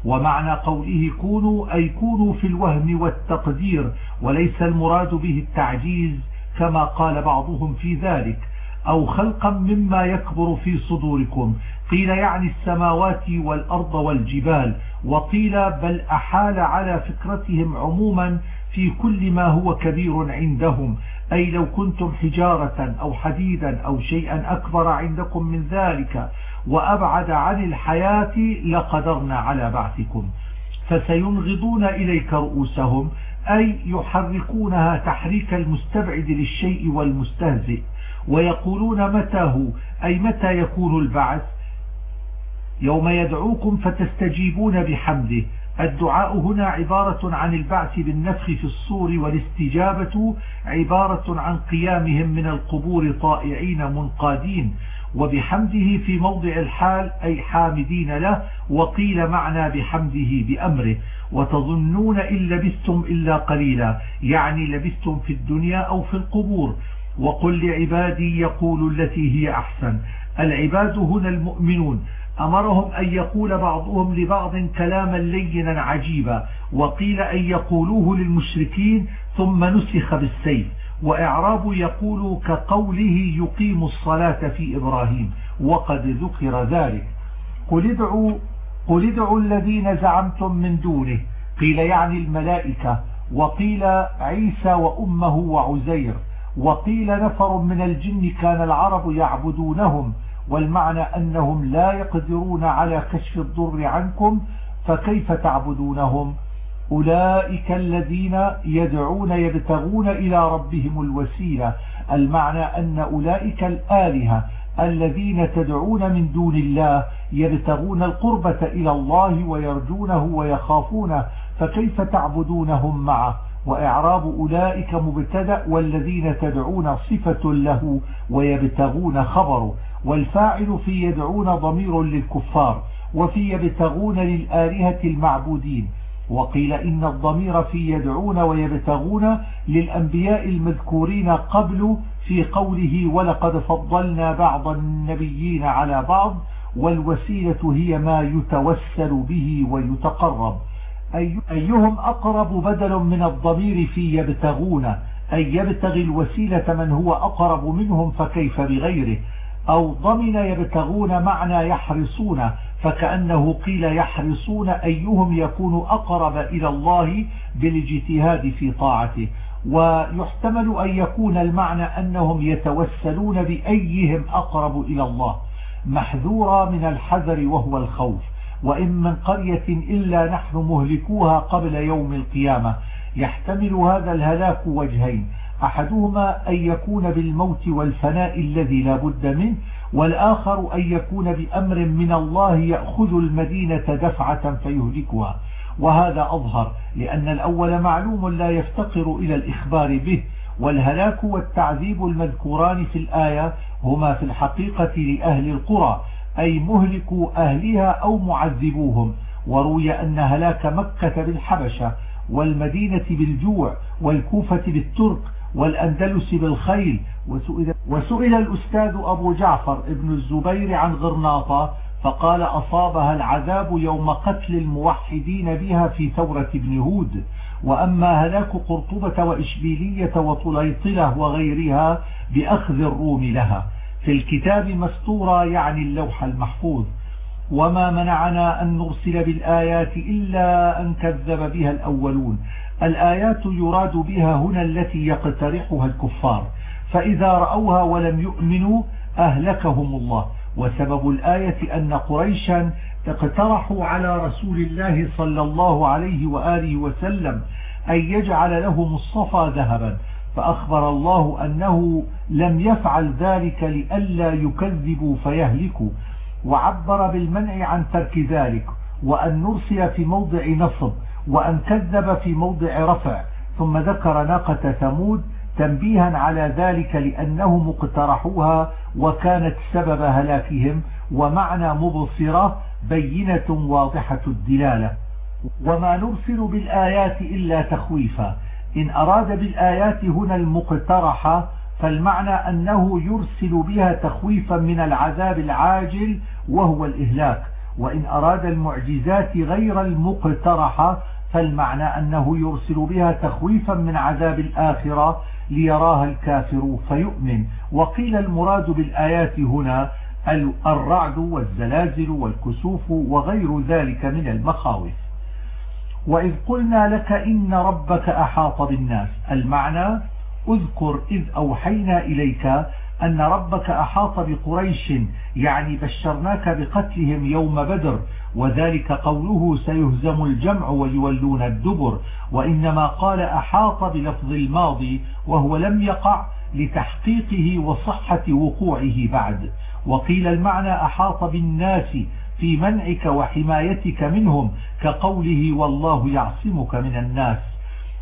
ومعنى قوله كونوا أي كونوا في الوهم والتقدير وليس المراد به التعجيز كما قال بعضهم في ذلك أو خلقا مما يكبر في صدوركم. قيل يعني السماوات والأرض والجبال وقيل بل أحال على فكرتهم عموما في كل ما هو كبير عندهم. أي لو كنتم حجارة أو حديدا أو شيئا أكبر عندكم من ذلك وأبعد عن الحياة لقدرنا على بعثكم. فسينغضون إليك رؤوسهم أي يحركونها تحريك المستبعد للشيء والمستهزئ ويقولون متى هو أي متى يكون البعث؟ يوم يدعوكم فتستجيبون بحمده. الدعاء هنا عبارة عن البعث بالنفخ في الصور والاستجابة عبارة عن قيامهم من القبور طائعين منقادين. وبحمده في موضع الحال أي حامدين له وقيل معنى بحمده بأمره. وتظنون إن لبستم إلا قليلا يعني لبستم في الدنيا أو في القبور. وقل لعبادي يقول التي هي أحسن. العباد هنا المؤمنون. أمرهم أن يقول بعضهم لبعض كلاما لينا عجيبا. وقيل أن يقولوه للمشركين ثم نسخ بالسيف. وإعراب يقول كقوله يقيم الصلاة في إبراهيم وقد ذكر ذلك. قل ادعوا, قل ادعوا الذين زعمتم من دونه قيل يعني الملائكة وقيل عيسى وأمه وعزير وقيل نفر من الجن كان العرب يعبدونهم والمعنى أنهم لا يقدرون على كشف الضر عنكم فكيف تعبدونهم؟ أولئك الذين يدعون يبتغون إلى ربهم الوسيلة. المعنى أن أولئك الآلهة الذين تدعون من دون الله يبتغون القربة إلى الله ويرجونه ويخافونه فكيف تعبدونهم معه؟ وإعراب أولئك مبتدأ والذين تدعون صفة له ويبتغون خبره. والفاعل في يدعون ضمير للكفار وفي يبتغون للآلهة المعبودين. وقيل إن الضمير في يدعون ويبتغون للأنبياء المذكورين قبل في قوله ولقد فضلنا بعض النبيين على بعض والوسيلة هي ما يتوسل به ويتقرب. أيهم أقرب بدل من الضمير في يبتغون؟ أي يبتغي الوسيلة من هو أقرب منهم فكيف بغيره؟ أو ضمن يبتغون معنى يحرصون؟ فكأنه قيل يحرصون أيهم يكون أقرب إلى الله بالاجتهاد في طاعته. ويحتمل أن يكون المعنى أنهم يتوسلون بأيهم أقرب إلى الله محذورا من الحذر وهو الخوف. وإن من قرية إلا نحن مهلكوها قبل يوم القيامة. يحتمل هذا الهلاك وجهين أحدهما أن يكون بالموت والفناء الذي لا بد منه والآخر أن يكون بأمر من الله يأخذ المدينة دفعة فيهلكها. وهذا أظهر لأن الأول معلوم لا يفتقر إلى الإخبار به والهلاك والتعذيب المذكوران في الآية هما في الحقيقة لأهل القرى أي مهلك أهلها أو معذبوهم. وروي أن هلاك مكة بالحبشة والمدينة بالجوع والكوفة بالترك والأندلس بالخيل. وسئل, الأستاذ أبو جعفر ابن الزبير عن غرناطة فقال أصابها العذاب يوم قتل الموحدين بها في ثورة ابن هود. وأما هلاك قرطبة وإشبيلية وطليطلة وغيرها بأخذ الروم لها. في الكتاب مستورة يعني اللوح المحفوظ. وما منعنا أن نرسل بالآيات إلا أن كذب بها الأولون. الآيات يراد بها هنا التي يقترحها الكفار فإذا رأوها ولم يؤمنوا أهلكهم الله. وسبب الآية أن قريشا اقترحوا على رسول الله صلى الله عليه وآله وسلم أن يجعل لهم الصفا ذهبا فأخبر الله أنه لم يفعل ذلك لئلا يكذبوا فيهلكوا. وعبر بالمنع عن ترك ذلك وأن نرسل في موضع نصب وأن كذب في موضع رفع ثم ذكر ناقة ثمود تنبيها على ذلك لأنهم اقترحوها وكانت سبب هلاكهم ومعنى مبصرة بينة واضحة الدلالة. وما نرسل بالآيات إلا تخويفا. إن أراد بالآيات هنا المقترحة فالمعنى أنه يرسل بها تخويفا من العذاب العاجل وهو الإهلاك. وإن أراد المعجزات غير المقترحة فالمعنى أنه يرسل بها تخويفا من عذاب الآخرة ليراها الكافر فيؤمن. وقيل المراد بالآيات هنا الرعد والزلازل والكسوف وغير ذلك من المخاوف. وإذ قلنا لك إن ربك أحاط بالناس المعنى اذكر إذ أوحينا إليك أن ربك أحاط بقريش يعني بشرناك بقتلهم يوم بدر وذلك قوله سيهزم الجمع ويولون الدبر وإنما قال أحاط بلفظ الماضي وهو لم يقع لتحقيقه وصحة وقوعه بعد. وقيل المعنى أحاط بالناس في منعك وحمايتك منهم كقوله والله يعصمك من الناس.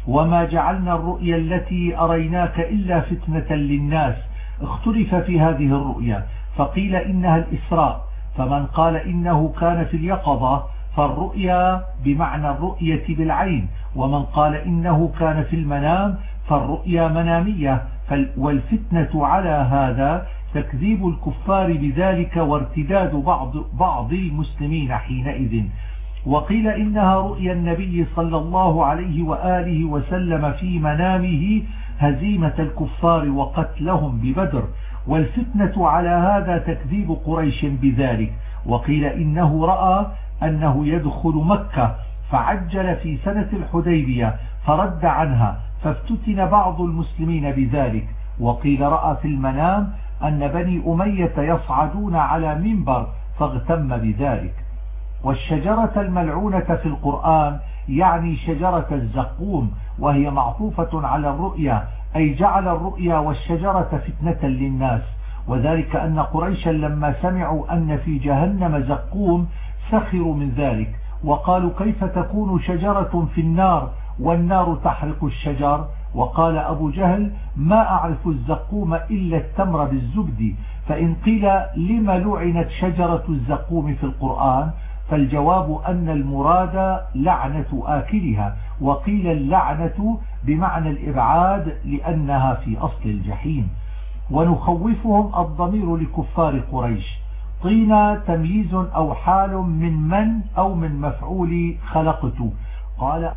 وما جعلنا الرؤيا التي أريناك إلا فتنة للناس اختلف في هذه الرؤيا فقيل إنها الإسراء فمن قال إنه كان في اليقظة فالرؤيا بمعنى الرؤية بالعين ومن قال إنه كان في المنام فالرؤيا منامية والفتنة على هذا تكذيب الكفار بذلك وارتداد بعض, بعض المسلمين حينئذ. وقيل إنها رؤيا النبي صلى الله عليه وآله وسلم في منامه هزيمة الكفار وقتلهم ببدر والفتنة على هذا تكذيب قريش بذلك. وقيل إنه رأى أنه يدخل مكة فعجل في سنة الحديبية فرد عنها فافتتن بعض المسلمين بذلك. وقيل رأى في المنام أن بني أمية يصعدون على منبر فاغتم بذلك. والشجرة الملعونة في القرآن يعني شجرة الزقوم وهي معطوفة على الرؤيا أي جعل الرؤيا والشجرة فتنة للناس. وذلك أن قريشا لما سمعوا أن في جهنم زقوم سخروا من ذلك وقالوا كيف تكون شجرة في النار والنار تحرق الشجر؟ وقال أبو جهل ما أعرف الزقوم إلا التمر بالزبد. فإن قيل لما لعنت شجرة الزقوم في القرآن؟ فالجواب أن المراد لعنة آكلها وقيل اللعنة بمعنى الإبعاد لأنها في أصل الجحيم. ونخوفهم الضمير لكفار قريش. طينا تمييز أو حال من من أو من مفعول خلقت. قال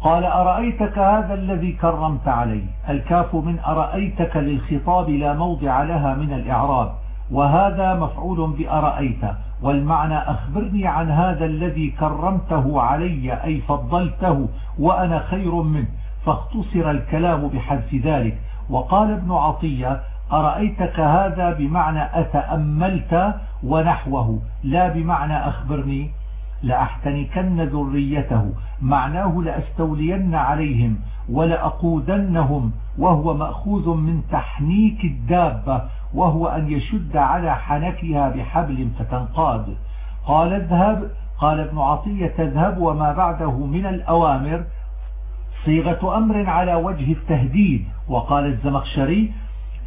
قال أرأيتك هذا الذي كرمت عليه الكاف من أرأيتك للخطاب لا موضع لها من الإعراب. وهذا مفعول بأرأيت. والمعنى أخبرني عن هذا الذي كرمته علي أي فضلته وأنا خير منه فاختصر الكلام بحذف ذلك. وقال ابن عطية أرأيتك هذا بمعنى أتأملت ونحوه؟ لا بمعنى أخبرني لأحتنكن ذريته معناه لأستولين عليهم ولأقودنهم وهو مأخوذ من تحنيك الدابة وهو أن يشد على حنكها بحبل فتنقاد. قال اذهب. قال ابن عطية تذهب وما بعده من الأوامر. صيغة أمر على وجه التهديد. وقال الزمخشري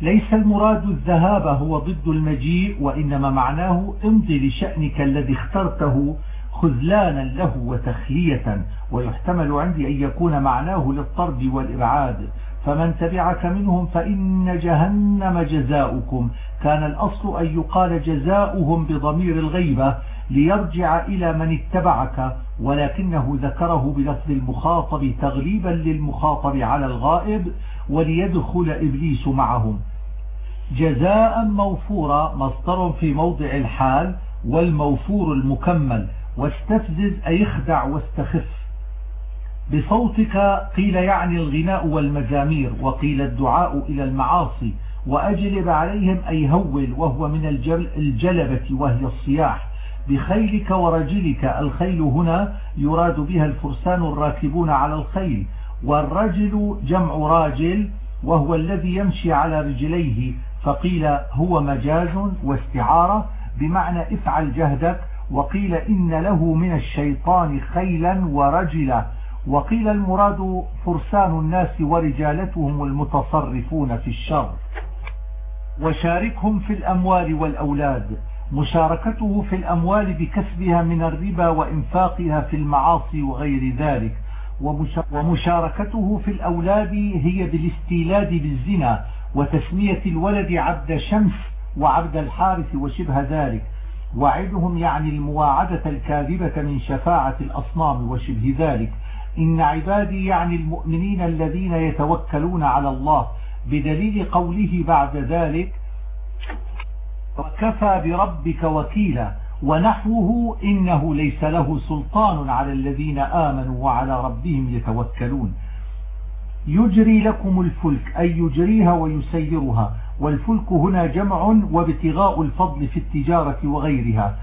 ليس المراد الذهاب هو ضد المجيء وإنما معناه امضي لشأنك الذي اخترته خذلانا له وتخلية. ويحتمل عندي أن يكون معناه للطرد والإبعاد. فمن تبعك منهم فإن جهنم جزاؤكم. كان الأصل أن يقال جزاؤهم بضمير الغيبة ليرجع إلى من اتبعك ولكنه ذكره بلفظ المخاطب تغليبا للمخاطب على الغائب وليدخل إبليس معهم. جزاء موفورا مصدر في موضع الحال والموفور المكمل. واستفزز أي اخدع واستخف. بصوتك قيل يعني الغناء والمزامير وقيل الدعاء إلى المعاصي وأجلب عليهم أي هول وهو من الجلبة وهي الصياح. بخيلك ورجلك الخيل هنا يراد بها الفرسان الراكبون على الخيل والرجل جمع راجل وهو الذي يمشي على رجليه فقيل هو مجاز واستعارة بمعنى افعل جهدك وقيل إن له من الشيطان خيلا ورجلا. وقيل المراد فرسان الناس ورجالتهم المتصرفون في الشر وشاركهم في الأموال والأولاد مشاركته في الأموال بكسبها من الربا وإنفاقها في المعاصي وغير ذلك ومشاركته في الأولاد هي بالاستيلاد بالزنا وتسمية الولد عبد شمس وعبد الحارث وشبه ذلك وعدهم يعني المواعدة الكاذبة من شفاعة الأصنام وشبه ذلك. إن عبادي يعني المؤمنين الذين يتوكلون على الله بدليل قوله بعد ذلك وكفى بربك وكيلا ونحوه إنه ليس له سلطان على الذين آمنوا وعلى ربهم يتوكلون. يجري لكم الفلك أي يجريها ويسيرها والفلك هنا جمع وابتغاء الفضل في التجارة وغيرها.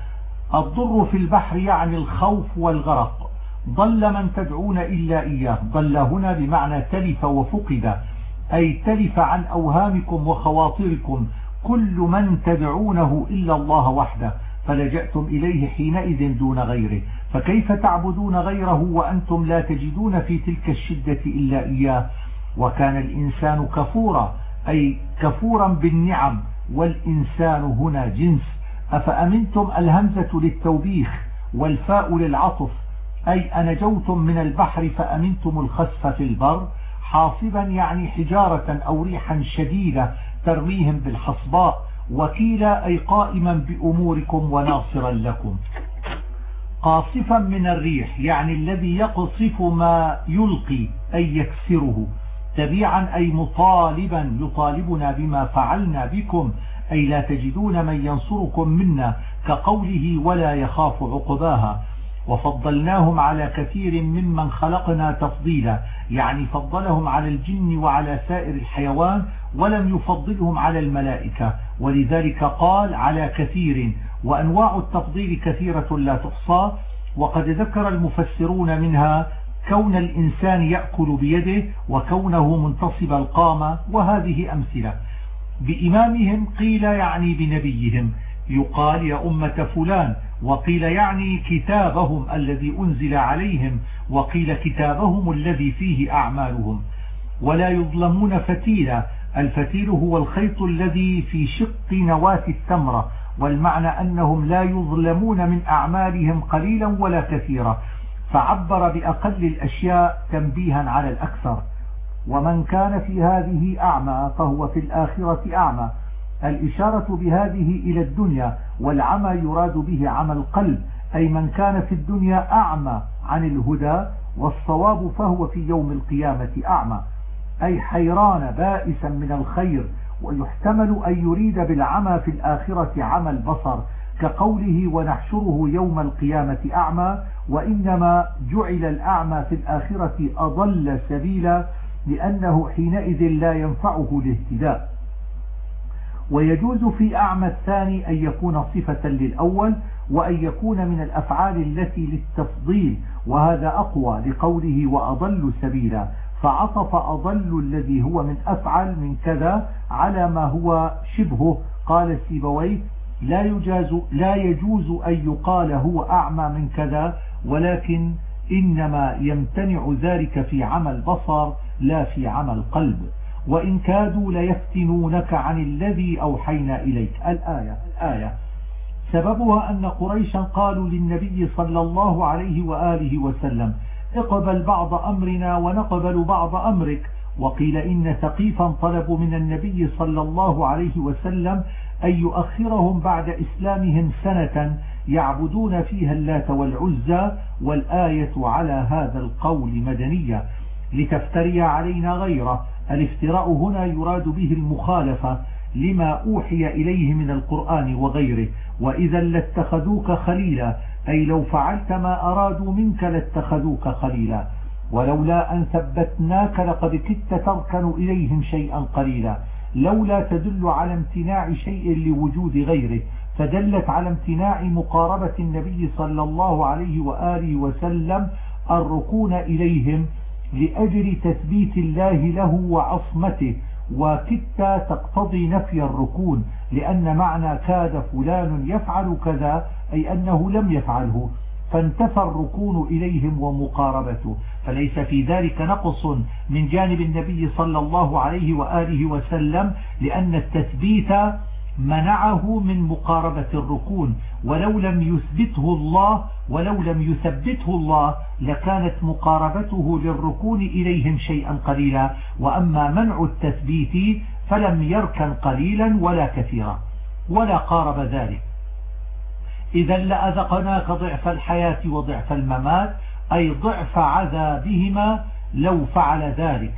الضر في البحر يعني الخوف والغرق. ضل من تدعون إلا إياه. ضل هنا بمعنى تلف وفقد أي تلف عن أوهامكم وخواطركم. كل من تدعونه إلا الله وحده فلجأتم إليه حينئذ دون غيره. فكيف تعبدون غيره وأنتم لا تجدون في تلك الشدة إلا إياه؟ وكان الإنسان كفورا أي كفورا بالنعم. والإنسان هنا جنس. أفأمنتم الهمزة للتوبيخ والفاء للعطف؟ أي أنجوتم من البحر فأمنتم الخسف في البر حاصبا يعني حجارة أو ريحا شديدة ترميهم بالحصباء وكيلا أي قائما بأموركم وناصرا لكم. قاصفا من الريح يعني الذي يقصف ما يلقي أي يكسره. تبيعا أي مطالبا يطالبنا بما فعلنا بكم أي لا تجدون من ينصركم منا كقوله ولا يخاف عقباها. وفضلناهم على كثير ممن خلقنا تفضيلا يعني فضلهم على الجن وعلى سائر الحيوان ولم يفضلهم على الملائكة. ولذلك قال على كثير وأنواع التفضيل كثيرة لا تحصى. وقد ذكر المفسرون منها كون الإنسان يأكل بيده وكونه منتصب القامة وهذه أمثلة. بإمامهم قيل يعني بنبيهم يقال يا أمة فلان وقيل يعني كتابهم الذي أنزل عليهم وقيل كتابهم الذي فيه أعمالهم. ولا يظلمون فتيلا الفتيل هو الخيط الذي في شق نواة التمرة والمعنى أنهم لا يظلمون من أعمالهم قليلا ولا كثيرا. فعبر بأقل الأشياء تنبيها على الأكثر. ومن كان في هذه أعمى فهو في الآخرة أعمى. الإشارة بهذه إلى الدنيا والعمى يراد به عمى القلب أي من كان في الدنيا أعمى عن الهدى والصواب فهو في يوم القيامة أعمى أي حيران بائسا من الخير ويحتمل أن يريد بالعمى في الآخرة عمى البصر كقوله ونحشره يوم القيامة أعمى وإنما جعل الأعمى في الآخرة أضل سبيلا لأنه حينئذ لا ينفعه الاهتداء. ويجوز في أعمى الثاني أن يكون صفة للأول وأن يكون من الأفعال التي للتفضيل وهذا أقوى لقوله وأضل سبيلا. فعطف أضل الذي هو من أفعل من كذا على ما هو شبهه. قال سيبويه لا يجاز, لا يجوز أن يقال هو أعمى من كذا ولكن إنما يمتنع ذلك في عمى البصر لا في عمى القلب وإن كادوا ليفتنونك عن الذي أوحينا إليك. الآية, الآية. سببها أن قريشا قالوا للنبي صلى الله عليه وآله وسلم اقبل بعض أمرنا ونقبل بعض أمرك. وقيل إن ثقيفا طلبوا من النبي صلى الله عليه وسلم أن يؤخرهم بعد إسلامهم سنة يعبدون فيها اللات والعزى والآية على هذا القول مدنية لتفتري علينا غيره. الافتراء هنا يراد به المخالفة لما أوحي إليه من القرآن وغيره. وإذا لاتخذوك خليلا أي لو فعلت ما أرادوا منك لاتخذوك خليلا. ولولا أن ثبتناك لقد كدت تركن إليهم شيئا قليلا. لولا تدل على امتناع شيء لوجود غيره. فدلت على امتناع مقاربة النبي صلى الله عليه وآله وسلم الركون إليهم لأجل تثبيت الله له وعصمته وكدت تقتضي نفي الركون لأن معنى كاد فلان يفعل كذا أي أنه لم يفعله. فانتفى الركون إليهم ومقاربته. فليس في ذلك نقص من جانب النبي صلى الله عليه وآله وسلم لأن التثبيت منعه من مقاربة الركون. ولو لم يثبته الله ولو لم يثبته الله لكانت مقاربته للركون إليهم شيئا قليلا. وأما منع التثبيت فلم يركن قليلا ولا كثيرا. ولا قارب ذلك. إذا لأذقناك ضعف الحياة وضعف الممات أي ضعف عذابهما لو فعل ذلك.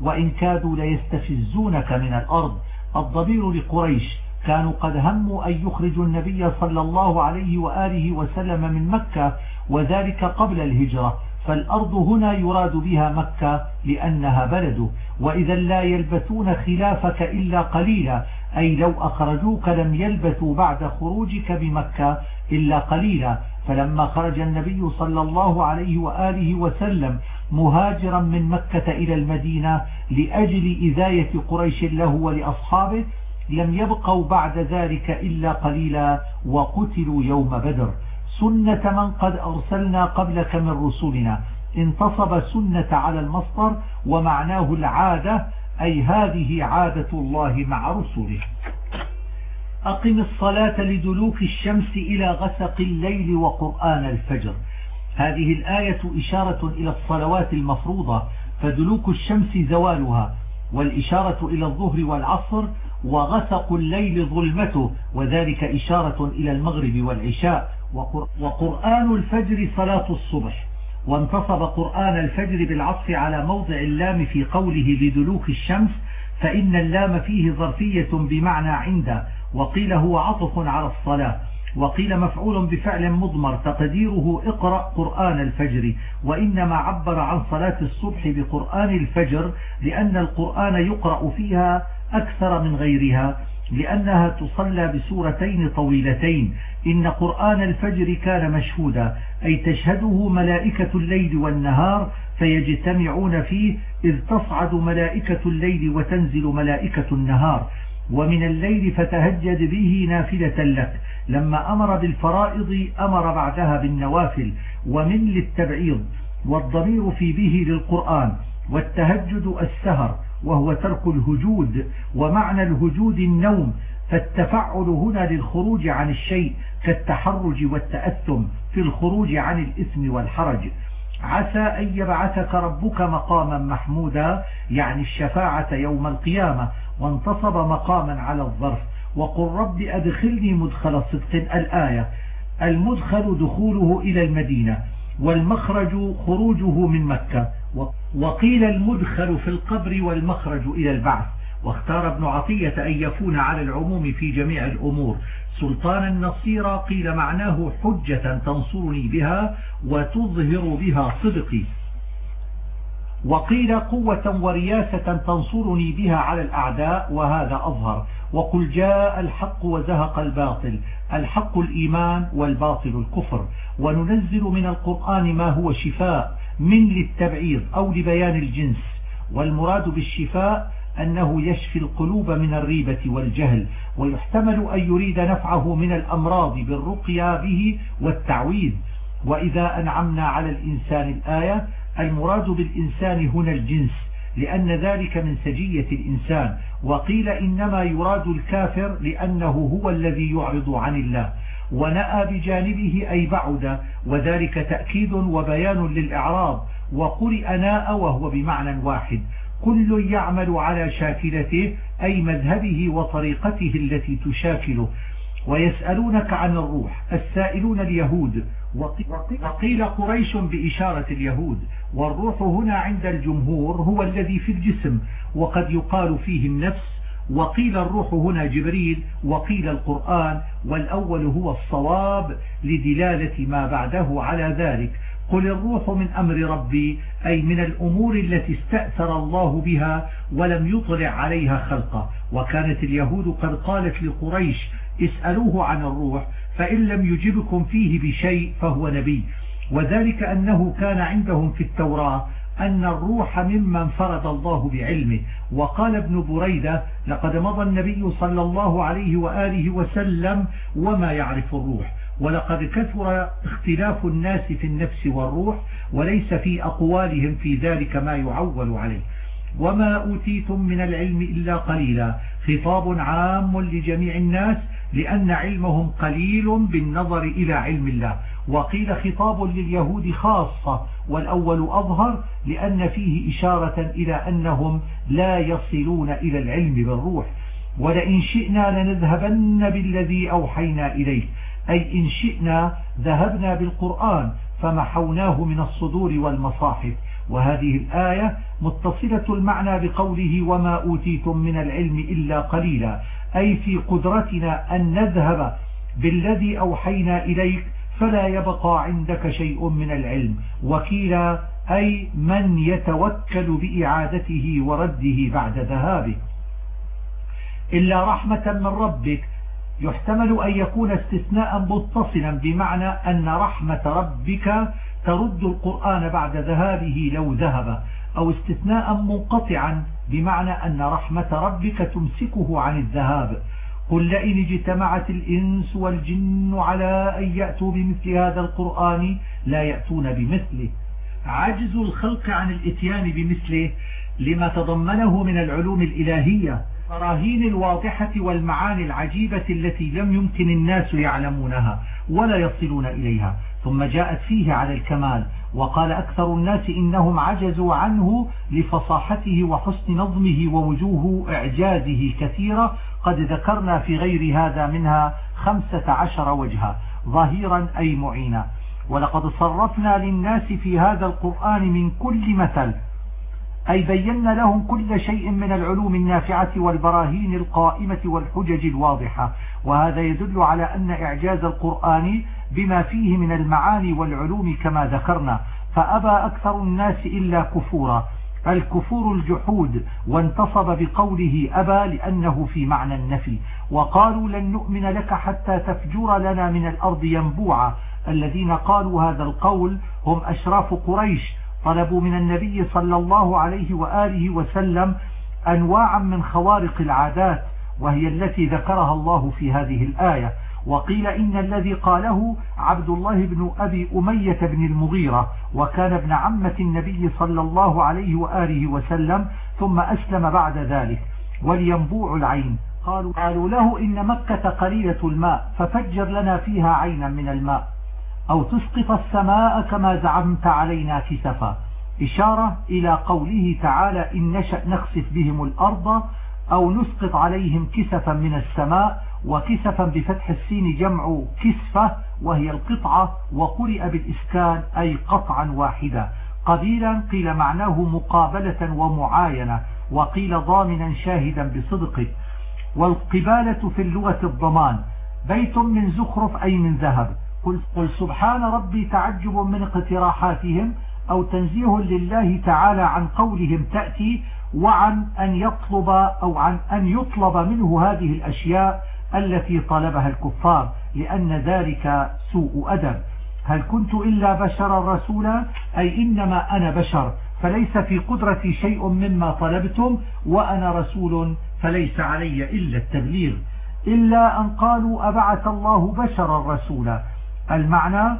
وإن كادوا ليستفزونك من الأرض. الضمير لقريش كانوا قد هموا أن يخرجوا النبي صلى الله عليه وآله وسلم من مكة وذلك قبل الهجرة. فالأرض هنا يراد بها مكة لأنها بلده وإذا لا يلبثون خلافك إلا قليلا. أي لو أخرجوك لم يلبثوا بعد خروجك بمكة إلا قليلا. فلما خرج النبي صلى الله عليه وآله وسلم مهاجرا من مكة إلى المدينة لأجل إذاية قريش له ولأصحابه لم يبقوا بعد ذلك إلا قليلا وقتلوا يوم بدر. سنة من قد أرسلنا قبلك من رسولنا. انتصب سنة على المصدر ومعناه العادة أي هذه عادة الله مع رسله أقم الصلاة لدلوك الشمس إلى غسق الليل وقرآن الفجر. هذه الآية إشارة إلى الصلوات المفروضة فدلوك الشمس زوالها والإشارة إلى الظهر والعصر وغسق الليل ظلمته وذلك إشارة إلى المغرب والعشاء. وقرآن الفجر صلاة الصبح. وانتصب قرآن الفجر بالعطف على موضع اللام في قوله بدلوك الشمس فإن اللام فيه ظرفية بمعنى عند وقيل هو عطف على الصلاة. وقيل مفعول بفعل مضمر تقديره اقرأ قرآن الفجر. وإنما عبر عن صلاة الصبح بقرآن الفجر لأن القرآن يقرأ فيها أكثر من غيرها لأنها تصلى بسورتين طويلتين. إن قرآن الفجر كان مشهودا أي تشهده ملائكة الليل والنهار فيجتمعون فيه إذ تصعد ملائكة الليل وتنزل ملائكة النهار. ومن الليل فتهجد به نافلة لك. لما أمر بالفرائض أمر بعدها بالنوافل. ومن للتبعيض. والضمير في به للقرآن. والتهجد السهر وهو ترك الهجود ومعنى الهجود النوم فالتفعل هنا للخروج عن الشيء كالتحرج والتأثم في الخروج عن الإثم والحرج. عسى أن يبعثك ربك مقاما محمودا يعني الشفاعة يوم القيامة وانتصب مقاما على الظرف. وقل رب أدخلني مدخل صدق الآية. المدخل دخوله إلى المدينة والمخرج خروجه من مكة. وقيل المدخل في القبر والمخرج إلى البعث واختار ابن عطية أن يكون على العموم في جميع الأمور. سلطانا نصيرا قيل معناه حجة تنصرني بها وتظهر بها صدقي. وقيل قوة ورياسة تنصرني بها على الأعداء وهذا أظهر. وقل جاء الحق وزهق الباطل الحق الإيمان والباطل الكفر. وننزل من القرآن ما هو شفاء من للتبعيض أو لبيان الجنس والمراد بالشفاء أنه يشفي القلوب من الريبة والجهل ويحتمل أن يريد نفعه من الأمراض بالرقية به والتعويذ وإذا أنعمنا على الإنسان الآية المراد بالإنسان هنا الجنس لأن ذلك من سجية الإنسان. وقيل إنما يراد الكافر لأنه هو الذي يعرض عن الله. ونأى بجانبه أي بعد وذلك تأكيد وبيان للإعراض وقرئ ناء وهو بمعنى واحد. كل يعمل على شاكلته أي مذهبه وطريقته التي تشاكله. ويسألونك عن الروح السائلون اليهود وقيل قريش بإشارة اليهود. والروح هنا عند الجمهور هو الذي في الجسم وقد يقال فيه النفس وقيل الروح هنا جبريل وقيل القرآن والأول هو الصواب لدلالة ما بعده على ذلك. قل الروح من أمر ربي أي من الأمور التي استأثر الله بها ولم يطلع عليها خلقه وكانت اليهود قد قالت لقريش اسألوه عن الروح فإن لم يجبكم فيه بشيء فهو نبي. وذلك أنه كان عندهم في التوراة أن الروح ممن فرض الله بعلمه. وقال ابن بريدة لقد مضى النبي صلى الله عليه وآله وسلم وما يعرف الروح. ولقد كثر اختلاف الناس في النفس والروح وليس في أقوالهم في ذلك ما يعول عليه. وما أوتيتم من العلم إلا قليلا. خطاب عام لجميع الناس لأن علمهم قليل بالنظر إلى علم الله. وقيل خطاب لليهود خاصة والأول أظهر لأن فيه إشارة إلى أنهم لا يصلون إلى العلم بالروح. ولئن شئنا لنذهبن بالذي أوحينا إليك. أي إن شئنا ذهبنا بالقرآن فمحوناه من الصدور والمصاحف. وهذه الآية متصلة المعنى بقوله وما أوتيتم من العلم إلا قليلا. أي في قدرتنا أن نذهب بالذي أوحينا إليك فلا يبقى عندك شيء من العلم. وكيلا أي من يتوكل بإعادته ورده بعد ذهابه. إلا رحمة من ربك. يحتمل أن يكون استثناء متصلا بمعنى أن رحمة ربك ترد القرآن بعد ذهابه لو ذهب. أو استثناء منقطعا بمعنى أن رحمة ربك تمسكه عن الذهاب. قل لئن اجتمعت الإنس والجن على أن يأتوا بمثل هذا القرآن لا يأتون بمثله. عجز الخلق عن الإتيان بمثله لما تضمنه من العلوم الإلهية البراهين الواضحة والمعاني العجيبة التي لم يمكن الناس يعلمونها ولا يصلون إليها. ثم جاءت فيه على الكمال وقال أكثر الناس إنهم عجزوا عنه لفصاحته وحسن نظمه ووجوه إعجازه كثيرة قد ذكرنا في غير هذا منها خمسة عشر وجها ظهيرا أي معينا. ولقد صرفنا للناس في هذا القرآن من كل مثل أي بينا لهم كل شيء من العلوم النافعة والبراهين القائمة والحجج الواضحة. وهذا يدل على أن إعجاز القرآن بما فيه من المعاني والعلوم كما ذكرنا فأبى أكثر الناس إلا كفورا. الكفور الجحود وانتصب بقوله أبى لأنه في معنى النفي. وقالوا لن نؤمن لك حتى تفجر لنا من الأرض ينبوعا. الذين قالوا هذا القول هم أشراف قريش. طلبوا من النبي صلى الله عليه وآله وسلم أنواعا من خوارق العادات وهي التي ذكرها الله في هذه الآية. وقيل إن الذي قاله عبد الله بن أبي أمية بن المغيرة وكان ابن عمة النبي صلى الله عليه وآله وسلم ثم أسلم بعد ذلك ولينبوع العين. قالوا, قالوا له إن مكة قليلة الماء ففجر لنا فيها عينا من الماء. أو تسقط السماء كما زعمت علينا كسفا. إشارة إلى قوله تعالى إن نشأ نخسف بهم الأرض أو نسقط عليهم كسفا من السماء وكسفا بفتح السين جمع كسفة وهي القطعة وقرئ بالإسكان أي قطعا واحدا قبيلا قيل معناه مقابلة ومعاينة وقيل ضامنا شاهدا بصدقه. والقبالة في اللغة الضمان بيت من زخرف أي من ذهب. قل سبحان ربي تعجب من اقتراحاتهم أو تنزيه لله تعالى عن قولهم تأتي وعن أن يطلب أو عن أن يطلب منه هذه الأشياء. التي طلبها الكفار لأن ذلك سوء أدب. هل كنت إلا بشرا رسولا؟ أي إنما أنا بشر فليس في قدرتي شيء مما طلبتم وأنا رسول فليس علي إلا التبليغ. إلا أن قالوا أبعث الله بشرا رسولا. المعنى؟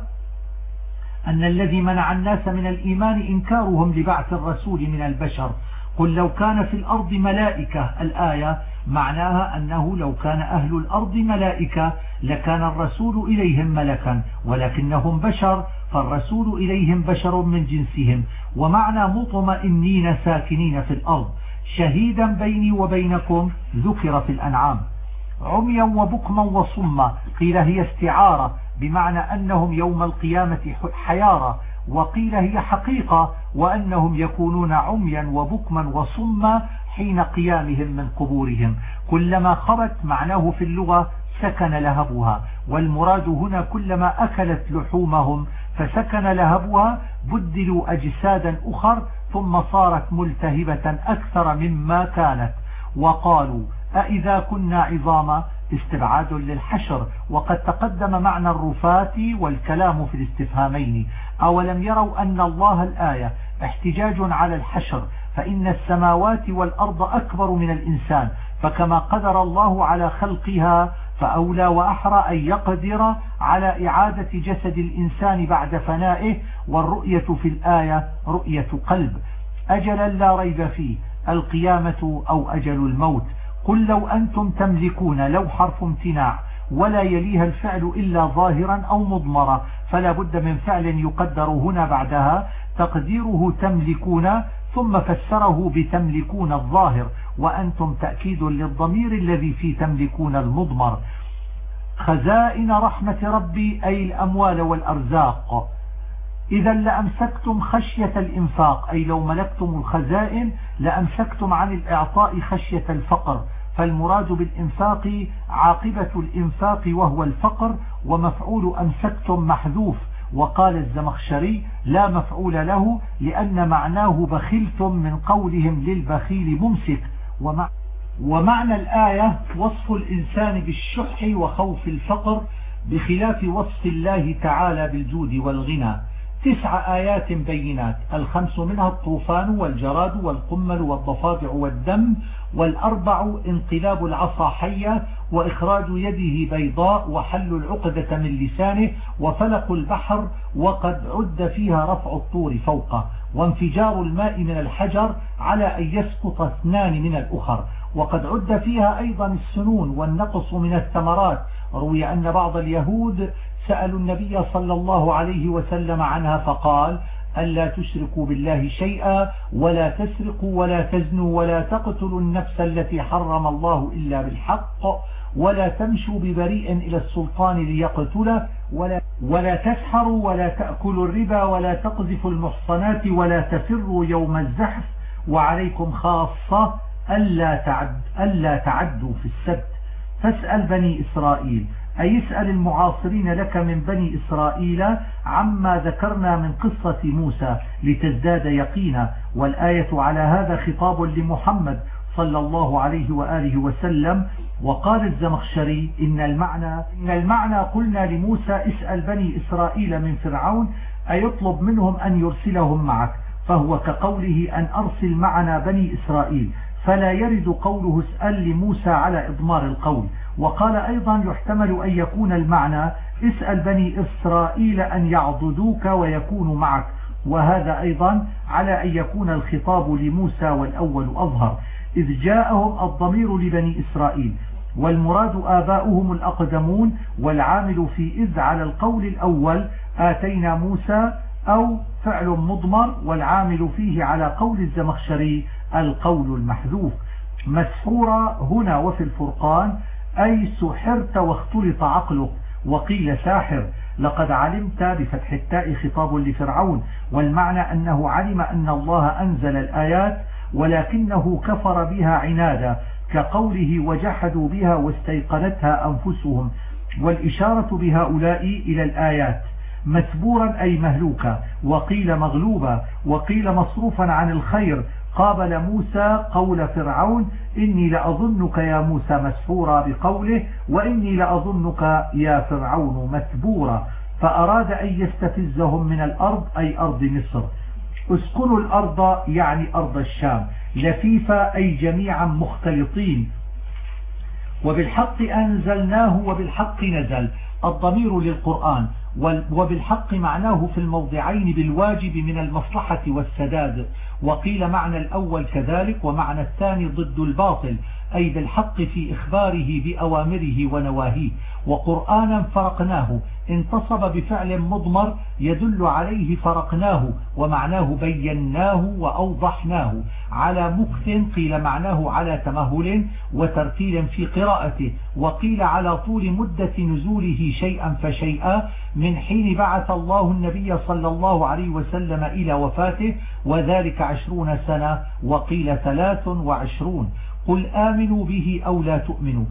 أن الذي منع الناس من الإيمان إنكارهم لبعث الرسول من البشر. قل لو كان في الأرض ملائكة الآية معناها أنه لو كان أهل الأرض ملائكة لكان الرسول إليهم ملكا ولكنهم بشر فالرسول إليهم بشر من جنسهم. ومعنى مطمئنين ساكنين في الأرض شهيدا بيني وبينكم ذكر في الأنعام. عميا وبكما وصما قيل هي استعارة بمعنى أنهم يوم القيامة حيارى وقيل هي حقيقة وأنهم يكونون عميا وبكما وصما حين قيامهم من قبورهم. كلما خبت معناه في اللغة سكن لهبها والمراد هنا كلما أكلت لحومهم فسكن لهبها بدلوا أجسادا أخر ثم صارت ملتهبة أكثر مما كانت. وقالوا أئذا كنا عظاما؟ استبعاد للحشر. وقد تقدم معنى الرفات والكلام في الاستفهامين. أولم يروا أن الله الآية احتجاج على الحشر فإن السماوات والأرض أكبر من الإنسان فكما قدر الله على خلقها فأولى وأحرى أن يقدر على إعادة جسد الإنسان بعد فنائه والرؤية في الآية رؤية قلب. أجلا لا ريب فيه القيامة أو أجل الموت. قل لو أنتم تملكون لو حرف امتناع ولا يليها الفعل إلا ظاهرا أو مضمرا فلا بد من فعل يقدر هنا بعدها. تقديره تملكون ثم فسره بتملكون الظاهر وأنتم تأكيد للضمير الذي في تملكون المضمر. خزائن رحمة ربي أي الأموال والأرزاق. إذا لأمسكتم خشية الإنفاق أي لو ملكتم الخزائن لأمسكتم عن الإعطاء خشية الفقر. فالمراد بالإنفاق عاقبة الإنفاق وهو الفقر ومفعول أمسكتم محذوف. وقال الزمخشري لا مفعول له لأن معناه بخلتم من قولهم للبخيل ممسك. ومعنى الآية وصف الإنسان بالشح وخوف الفقر بخلاف وصف الله تعالى بالجود والغنى. تسع آيات بينات الخمس منها الطوفان والجراد والقمل والضفادع والدم والأربع انقلاب العصا حية وإخراج يده بيضاء وحل العقدة من لسانه وفلق البحر وقد عد فيها رفع الطور فوقه. وانفجار الماء من الحجر على أن يسقط اثنان من الأخر. وقد عد فيها أيضا السنون والنقص من الثمرات. روي أن بعض اليهود سألوا النبي صلى الله عليه وسلم عنها فقال ألا تشركوا بالله شيئا ولا تسرقوا ولا تزنوا ولا تقتلوا النفس التي حرم الله إلا بالحق. ولا تمشوا ببريء إلى السلطان ليقتله ولا, ولا تسحروا ولا تأكلوا الربا ولا تقذفوا المحصنات ولا تفروا يوم الزحف وعليكم خاصة ألا, تعد ألا تعدوا في السبت. فاسأل بني إسرائيل. أي اسأل المعاصرين لك من بني إسرائيل عما ذكرنا من قصة موسى لتزداد يقينا؟ والآية على هذا خطاب لمحمد صلى الله عليه وآله وسلم وقال الزمخشري إن المعنى, إن المعنى قلنا لموسى اسأل بني إسرائيل من فرعون أيطلب منهم أن يرسلهم معك فهو كقوله أن أرسل معنا بني إسرائيل فلا يرد قوله اسأل لموسى على إضمار القول وقال أيضا يحتمل أن يكون المعنى اسأل بني إسرائيل أن يعضدوك ويكونوا معك وهذا أيضا على أن يكون الخطاب لموسى والأول أظهر إذ جاءهم الضمير لبني إسرائيل والمراد آباؤهم الأقدمون والعامل في إذ على القول الأول آتينا موسى أو فعل مضمر والعامل فيه على قول الزمخشري القول المحذوف. مسحورة هنا وفي الفرقان أي سحرت واختلط عقلك وقيل ساحر لقد علمت بفتح التاء خطاب لفرعون والمعنى أنه علم أن الله أنزل الآيات ولكنه كفر بها عنادا. كقوله وجحدوا بها واستيقنتها أنفسهم والإشارة بهؤلاء إلى الآيات مسبورا أي مهلوكا وقيل مغلوبا وقيل مصروفا عن الخير قابل موسى قول فرعون إني لأظنك يا موسى مسحورا بقوله وإني لأظنك يا فرعون مثبورا فأراد أن يستفزهم من الأرض أي أرض مصر. اسكنوا الأرض يعني أرض الشام لفيفا أي جميعا مختلطين. وبالحق أنزلناه وبالحق نزل. الضمير للقرآن وبالحق معناه في الموضعين بالواجب من المصلحة والسداد. وقيل معنى الأول كذلك ومعنى الثاني ضد الباطل أي بالحق في إخباره بأوامره ونواهيه. وقرآنا فرقناه انتصب بفعل مضمر يدل عليه فرقناه ومعناه بيناه وأوضحناه. على مكث قيل معناه على تمهل وترتيل في قراءته وقيل على طول مدة نزوله شيئا فشيئا من حين بعث الله النبي صلى الله عليه وسلم إلى وفاته وذلك عشرون سنة وقيل ثلاث وعشرون. قل آمنوا به أو لا تؤمنوا.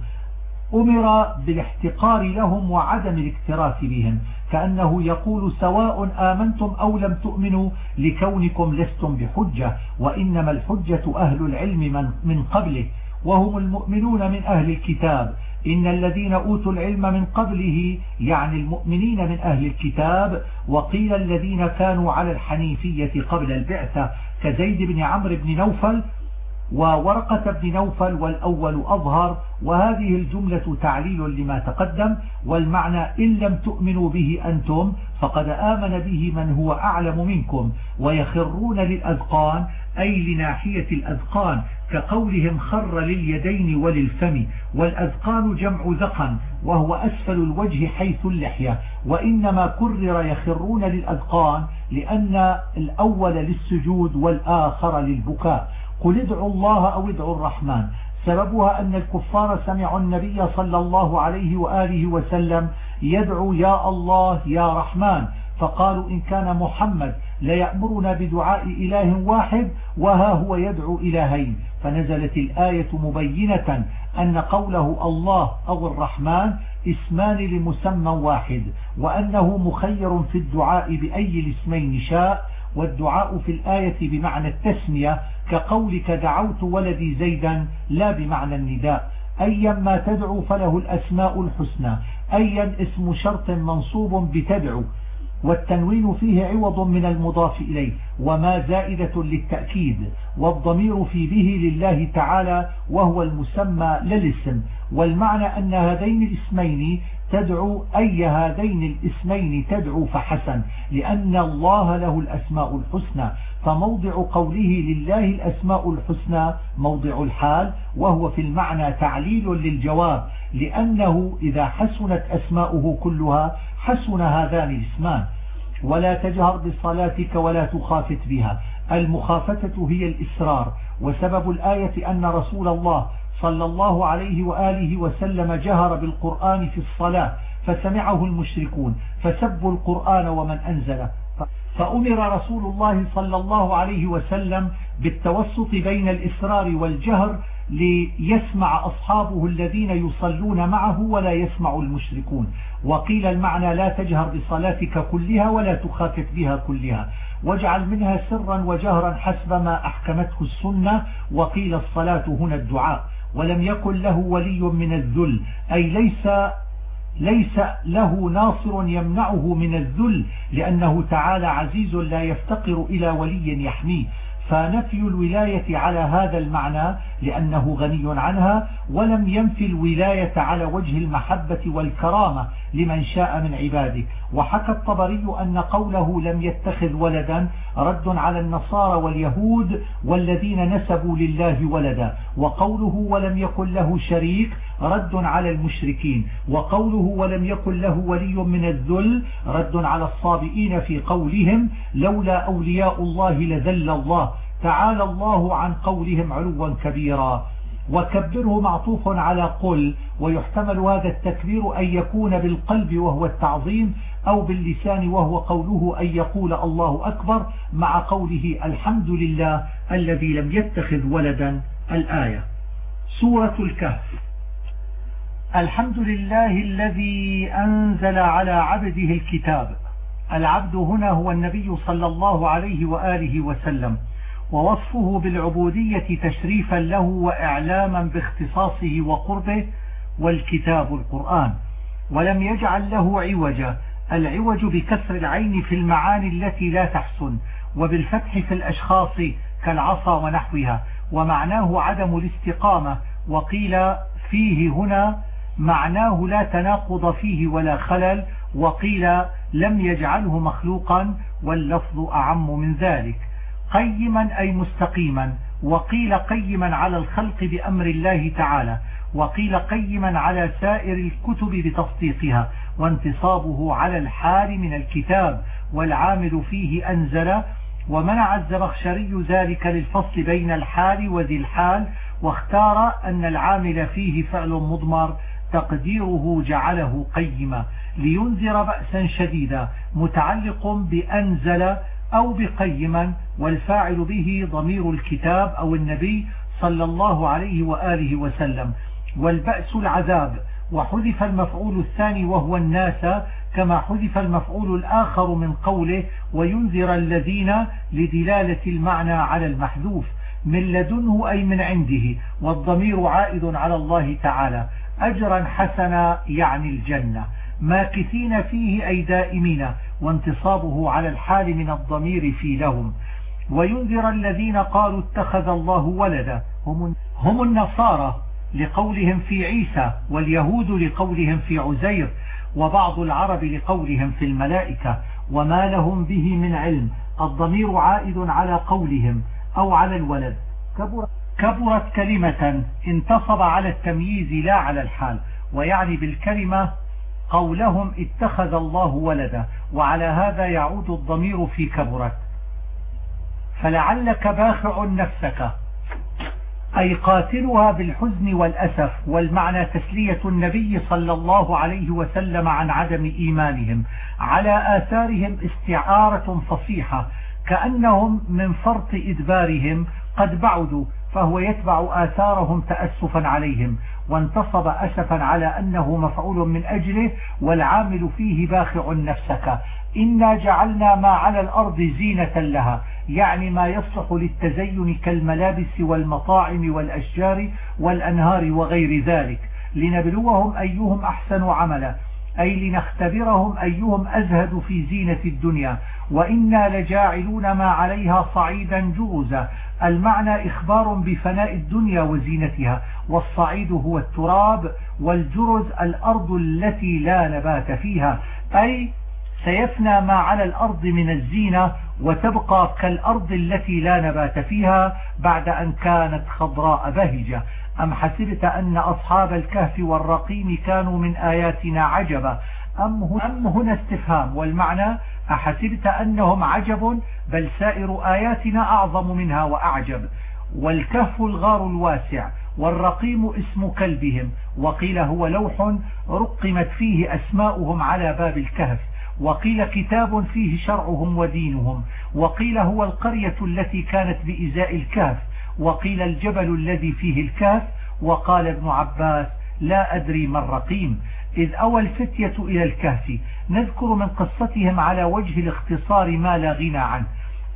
أمر بالاحتقار لهم وعدم الاكتراث بهم كأنه يقول سواء آمنتم أو لم تؤمنوا لكونكم لستم بحجة وإنما الحجة أهل العلم من, من قبله وهم المؤمنون من أهل الكتاب. إن الذين أوتوا العلم من قبله يعني المؤمنين من أهل الكتاب وقيل الذين كانوا على الحنيفية قبل البعثة كزيد بن عمرو بن نوفل وورقة بن نوفل والأول أظهر وهذه الجملة تعليل لما تقدم والمعنى إن لم تؤمنوا به أنتم فقد آمن به من هو أعلم منكم ويخرون للأذقان أي لناحية الأذقان كقولهم خر لليدين وللفم والأذقان جمع ذقن وهو أسفل الوجه حيث اللحية وإنما كرر يخرون للأذقان لأن الأول للسجود والآخر للبكاء. قل ادعوا الله أو ادعوا الرحمن. سببها أن الكفار سمعوا النبي صلى الله عليه وآله وسلم يدعو يا الله يا رحمن. فقالوا إن كان محمد ليأمرنا بدعاء إله واحد وها هو يدعو إلهين. فنزلت الآية مبينة أن قوله الله أو الرحمن اسمان لمسمى واحد وأنه مخير في الدعاء بأي الاسمين شاء والدعاء في الآية بمعنى التسمية كقولك دعوت ولدي زيدا لا بمعنى النداء. أيا ما تدعو فله الأسماء الحسنى. أيا اسم شرط منصوب بتدعو. والتنوين فيه عوض من المضاف إليه. وما زائدة للتأكيد. والضمير في به لله تعالى وهو المسمى للاسم. والمعنى أن هذين الاسمين تدعو أي هذين الاسمين تدعو فحسن. لأن الله له الأسماء الحسنى. فموضع قوله لله الأسماء الحسنى موضع الحال وهو في المعنى تعليل للجواب لأنه إذا حسنت أسماؤه كلها حسن هذان الاسمان. ولا تجهر بصلاتك ولا تخافت بها. المخافتة هي الإسرار. وسبب الآية أن رسول الله صلى الله عليه وآله وسلم جهر بالقرآن في الصلاة فسمعه المشركون فسبوا القرآن ومن أنزله. فأمر رسول الله صلى الله عليه وسلم بالتوسط بين الإسرار والجهر ليسمع أصحابه الذين يصلون معه ولا يسمع المشركون. وقيل المعنى لا تجهر بصلاتك كلها ولا تخافت بها كلها. واجعل منها سرا وجهرا حسب ما أحكمته السنة. وقيل الصلاة هنا الدعاء. ولم يكن له ولي من الذل. أي ليس ليس له ناصر يمنعه من الذل لأنه تعالى عزيز لا يفتقر إلى ولي يحميه. فنفي الولاية على هذا المعنى لأنه غني عنها ولم ينفي الولاية على وجه المحبة والكرامة لمن شاء من عباده. وحكى الطبري أن قوله لم يتخذ ولدا رد على النصارى واليهود والذين نسبوا لله ولدا. وقوله ولم يكن له شريك رد على المشركين وقوله ولم يكن له ولي من الذل رد على الصابئين في قولهم لولا أولياء الله لذل الله تعالى الله عن قولهم علوا كبيرا. وكبره معطوف على قل ويحتمل هذا التكبير أن يكون بالقلب وهو التعظيم أو باللسان وهو قوله أن يقول الله أكبر مع قوله الحمد لله الذي لم يتخذ ولدا. الآية سورة الكهف. الحمد لله الذي أنزل على عبده الكتاب. العبد هنا هو النبي صلى الله عليه وآله وسلم ووصفه بالعبودية تشريفا له وإعلاما باختصاصه وقربه والكتاب القرآن. ولم يجعل له عوجا العوج بكسر العين في المعاني التي لا تحسن وبالفتح في الأشخاص كالعصا ونحوها ومعناه عدم الاستقامة وقيل فيه هنا معناه لا تناقض فيه ولا خلل وقيل لم يجعله مخلوقا واللفظ أعم من ذلك. قيما أي مستقيما وقيل قيما على الخلق بأمر الله تعالى وقيل قيما على سائر الكتب بتصديقها وانتصابه على الحال من الكتاب والعامل فيه أنزل ومنع الزمخشري ذلك للفصل بين الحال وذي الحال واختار أن العامل فيه فعل مضمر تقديره جعله قيما لينذر بأسا شديدا متعلق بأنزل أو بقيما والفاعل به ضمير الكتاب أو النبي صلى الله عليه وآله وسلم. والبأس العذاب وحذف المفعول الثاني وهو الناس كما حذف المفعول الآخر من قوله وينذر الذين لدلالة المعنى على المحذوف من لدنه أي من عنده والضمير عائد على الله تعالى. أجرا حسنا يعني الجنة. ماكثين فيه أي دائمين وانتصابه على الحال من الضمير في لهم. وينذر الذين قالوا اتخذ الله ولدا. هم, النصارى لقولهم في عيسى واليهود لقولهم في عزير وبعض العرب لقولهم في الملائكة. وما لهم به من علم. الضمير عائد على قولهم أو على الولد. كبرت كلمة انتصب على التمييز لا على الحال ويعني بالكلمة قولهم اتخذ الله ولدا وعلى هذا يعود الضمير في كبرت. فلعلك باخع نفسك أي قاتلها بالحزن والأسف والمعنى تسلية النبي صلى الله عليه وسلم عن عدم إيمانهم. على آثارهم استعارة فصيحة كأنهم من فرط إدبارهم قد بعدوا فهو يتبع آثارهم تأسفا عليهم وانتصب أسفا على أنه مفعول من أجله والعامل فيه باخع نفسك. إنا جعلنا ما على الأرض زينة لها يعني ما يصلح للتزين كالملابس والمطاعم والأشجار والأنهار وغير ذلك. لنبلوهم أيهم أحسن عملا أي لنختبرهم أيهم أزهد في زينة الدنيا. وإنا لجاعلون ما عليها صعيدا جوزا المعنى إخبار بفناء الدنيا وزينتها والصعيد هو التراب والجرز الأرض التي لا نبات فيها. أي سيفنى ما على الأرض من الزينة وتبقى كالأرض التي لا نبات فيها بعد أن كانت خضراء بهجة. أم حسبت أن أصحاب الكهف والرقيم كانوا من آياتنا عجبا؟ أم هنا استفهام والمعنى أحسبت أنهم عجب بل سائر آياتنا أعظم منها وأعجب. والكهف الغار الواسع والرقيم اسم كلبهم. وقيل هو لوح رقمت فيه أسماؤهم على باب الكهف. وقيل كتاب فيه شرعهم ودينهم. وقيل هو القرية التي كانت بإزاء الكهف. وقيل الجبل الذي فيه الكهف. وقال ابن عباس لا أدري ما الرقيم. إذ أوى الفتية إلى الكهف. نذكر من قصتهم على وجه الاختصار ما لا غنى عنه.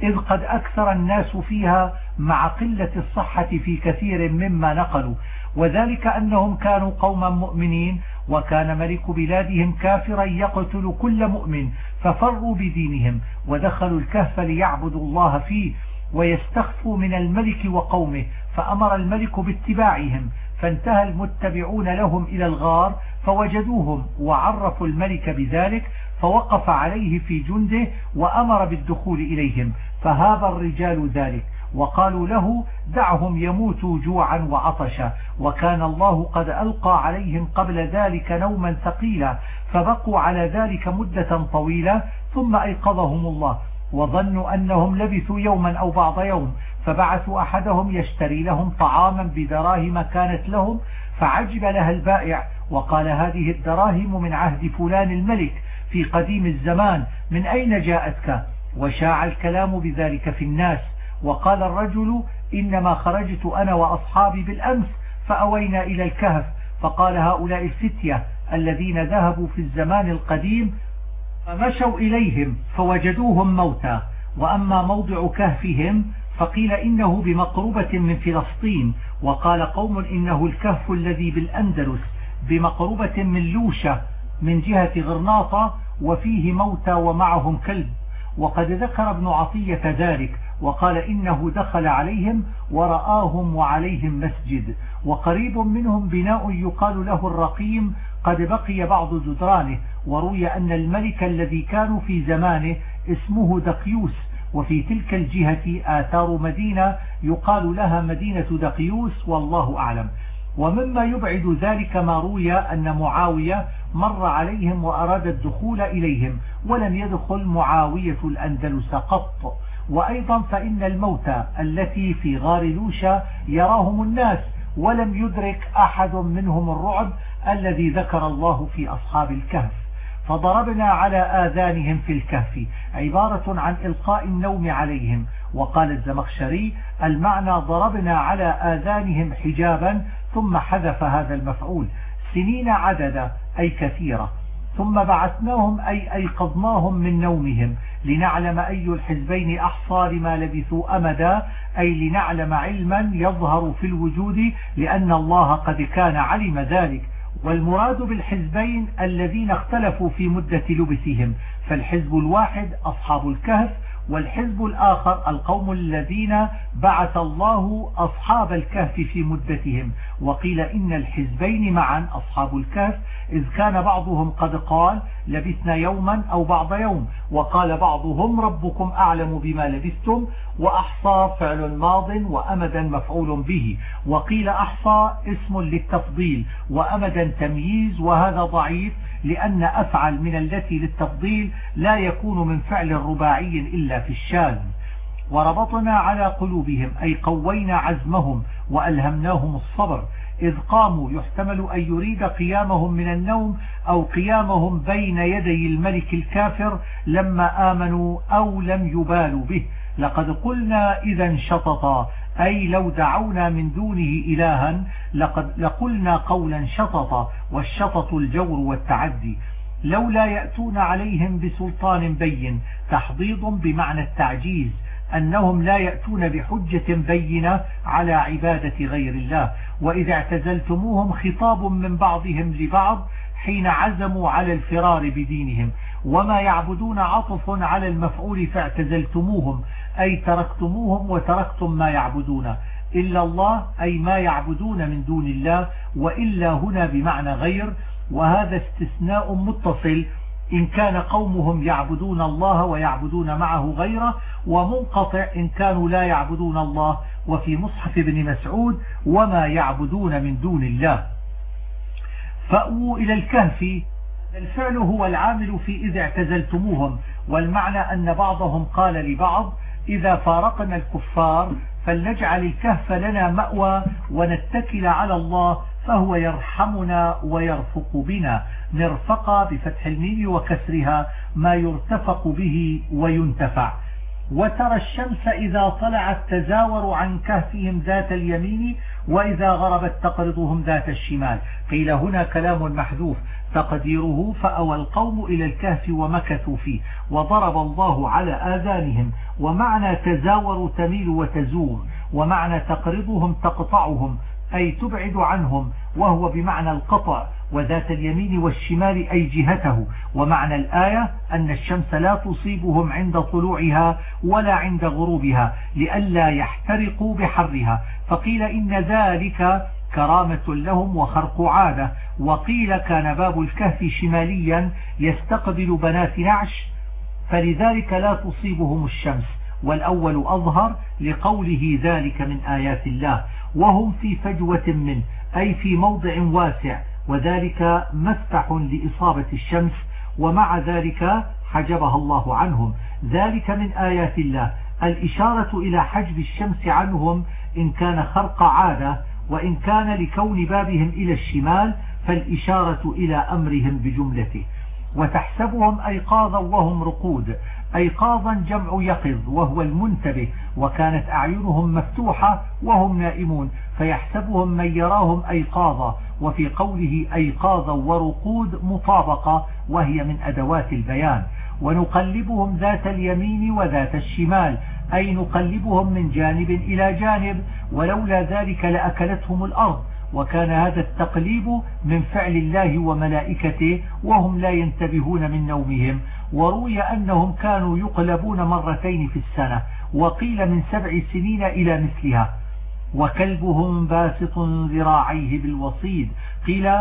إذ قد أكثر الناس فيها مع قلة الصحة في كثير مما نقلوا وذلك أنهم كانوا قوما مؤمنين وكان ملك بلادهم كافرا يقتل كل مؤمن ففروا بدينهم ودخلوا الكهف ليعبدوا الله فيه ويستخفوا من الملك وقومه فأمر الملك باتباعهم فانتهى المتبعون لهم إلى الغار فوجدوهم وعرفوا الملك بذلك فوقف عليه في جنده وأمر بالدخول إليهم فهاب الرجال ذلك وقالوا له دعهم يموتوا جوعا وعطشا وكان الله قد ألقى عليهم قبل ذلك نوما ثقيلا فبقوا على ذلك مدة طويلة ثم أيقظهم الله وظنوا أنهم لبثوا يوما أو بعض يوم فبعثوا أحدهم يشتري لهم طعاما بدراهم كانت لهم فعجب لها البائع وقال هذه الدراهم من عهد فلان الملك في قديم الزمان من أين جاءتك؟ وشاع الكلام بذلك في الناس وقال الرجل إنما خرجت أنا وأصحابي بالأمس فأوينا إلى الكهف فقال هؤلاء الفتية الذين ذهبوا في الزمان القديم فمشوا إليهم فوجدوهم موتى وأما موضع كهفهم فقيل إنه بمقربة من فلسطين وقال قوم إنه الكهف الذي بالأندلس بمقربة من لوشة من جهة غرناطة وفيه موتى ومعهم كلب. وقد ذكر ابن عطية ذلك وقال إنه دخل عليهم ورآهم وعليهم مسجد. وقريب منهم بناء يقال له الرقيم قد بقي بعض جدرانه. وروي أن الملك الذي كانوا في زمانه اسمه دقيوس. وفي تلك الجهة آثار مدينة يقال لها مدينة دقيوس والله أعلم. ومما يبعد ذلك ما روي أن معاوية مر عليهم وأراد الدخول إليهم ولم يدخل معاوية الأندلس قط. وأيضا فإن الموتى التي في غار لوشا يراهم الناس ولم يدرك أحد منهم الرعب الذي ذكر الله في أصحاب الكهف. فضربنا على آذانهم في الكهف عبارة عن إلقاء النوم عليهم. وقال الزمخشري المعنى ضربنا على آذانهم حجابا ثم حذف هذا المفعول سنين عددا أي كثيرة. ثم بعثناهم أي أيقظناهم من نومهم. لنعلم أي الحزبين أحصى لما لبثوا أمدا أي لنعلم علما يظهر في الوجود لأن الله قد كان علم ذلك. والمراد بالحزبين الذين اختلفوا في مدة لبثهم فالحزب الواحد أصحاب الكهف والحزب الآخر القوم الذين بعث الله أصحاب الكهف في مدتهم. وقيل إن الحزبين معا أصحاب الكهف إذ كان بعضهم قد قال لبثنا يوما أو بعض يوم. وقال بعضهم ربكم أعلم بما لبثتم وأحصى فعل ماض وأمدا مفعول به. وقيل أحصى اسم للتفضيل وأمدا تمييز وهذا ضعيف لأن أفعل من التي للتفضيل لا يكون من فعل رباعي إلا في الشاذ. وربطنا على قلوبهم أي قوينا عزمهم وألهمناهم الصبر. إذ قاموا يحتمل أن يريد قيامهم من النوم أو قيامهم بين يدي الملك الكافر لما آمنوا أو لم يبالوا به. لقد قلنا إذا شططا أي لو دعونا من دونه إلها لقد لقلنا قولا شططا والشطط الجور والتعدي. لولا يأتون عليهم بسلطان بين تحضيض بمعنى التعجيز. أنهم لا يأتون بحجة بينة على عبادة غير الله وإذا اعتزلتموهم خطاب من بعضهم لبعض حين عزموا على الفرار بدينهم. وما يعبدون عطف على المفعول فاعتزلتموهم أي تركتموهم وتركتم ما يعبدون إلا الله أي ما يعبدون من دون الله وإلا هنا بمعنى غير وهذا استثناء متصل إن كان قومهم يعبدون الله ويعبدون معه غيره ومنقطع إن كانوا لا يعبدون الله. وفي مصحف ابن مسعود وما يعبدون من دون الله. فأووا إلى الكهف. الفعل هو العامل في إذا اعتزلتموهم. والمعنى أن بعضهم قال لبعض إذا فارقنا الكفار فلنجعل الكهف لنا مأوى ونتكل على الله. فهو يرحمنا ويرفق بنا. نرفق بفتح الميم وكسرها ما يرتفق به وينتفع. وترى الشمس إذا طلعت تزاور عن كهفهم ذات اليمين وإذا غربت تقرضهم ذات الشمال. قيل هنا كلام محذوف. تقديره فأوى القوم إلى الكهف ومكثوا فيه. وضرب الله على آذانهم. ومعنى تزاور تميل وتزور. ومعنى تقرضهم تقطعهم. أي تبعد عنهم وهو بمعنى القطع وذات اليمين والشمال أي جهته. ومعنى الآية أن الشمس لا تصيبهم عند طلوعها ولا عند غروبها لئلا يحترقوا بحرها. فقيل إن ذلك كرامة لهم وخرق عادة. وقيل كان باب الكهف شماليا يستقبل بنات نعش فلذلك لا تصيبهم الشمس. والأول أظهر لقوله ذلك من آيات الله. وهم في فجوة منه أي في موضع واسع وذلك مفتح لإصابة الشمس ومع ذلك حجبها الله عنهم. ذلك من آيات الله. الإشارة إلى حجب الشمس عنهم إن كان خرق عادة وإن كان لكون بابهم إلى الشمال فالإشارة إلى أمرهم بجملته. وتحسبهم أيقاظا وهم رقود أيقاظا جمع يقظ وهو المنتبه وكانت أعينهم مفتوحة وهم نائمون فيحسبهم من يراهم أيقاظا وفي قوله أيقاظا ورقود مطابقة وهي من أدوات البيان. ونقلبهم ذات اليمين وذات الشمال أي نقلبهم من جانب إلى جانب ولولا ذلك لأكلتهم الأرض. وكان هذا التقليب من فعل الله وملائكته وهم لا ينتبهون من نومهم. وروي أنهم كانوا يقلبون مرتين في السنة وقيل من سبع سنين إلى مثلها. وكلبهم باسط ذراعيه بالوصيد. قيل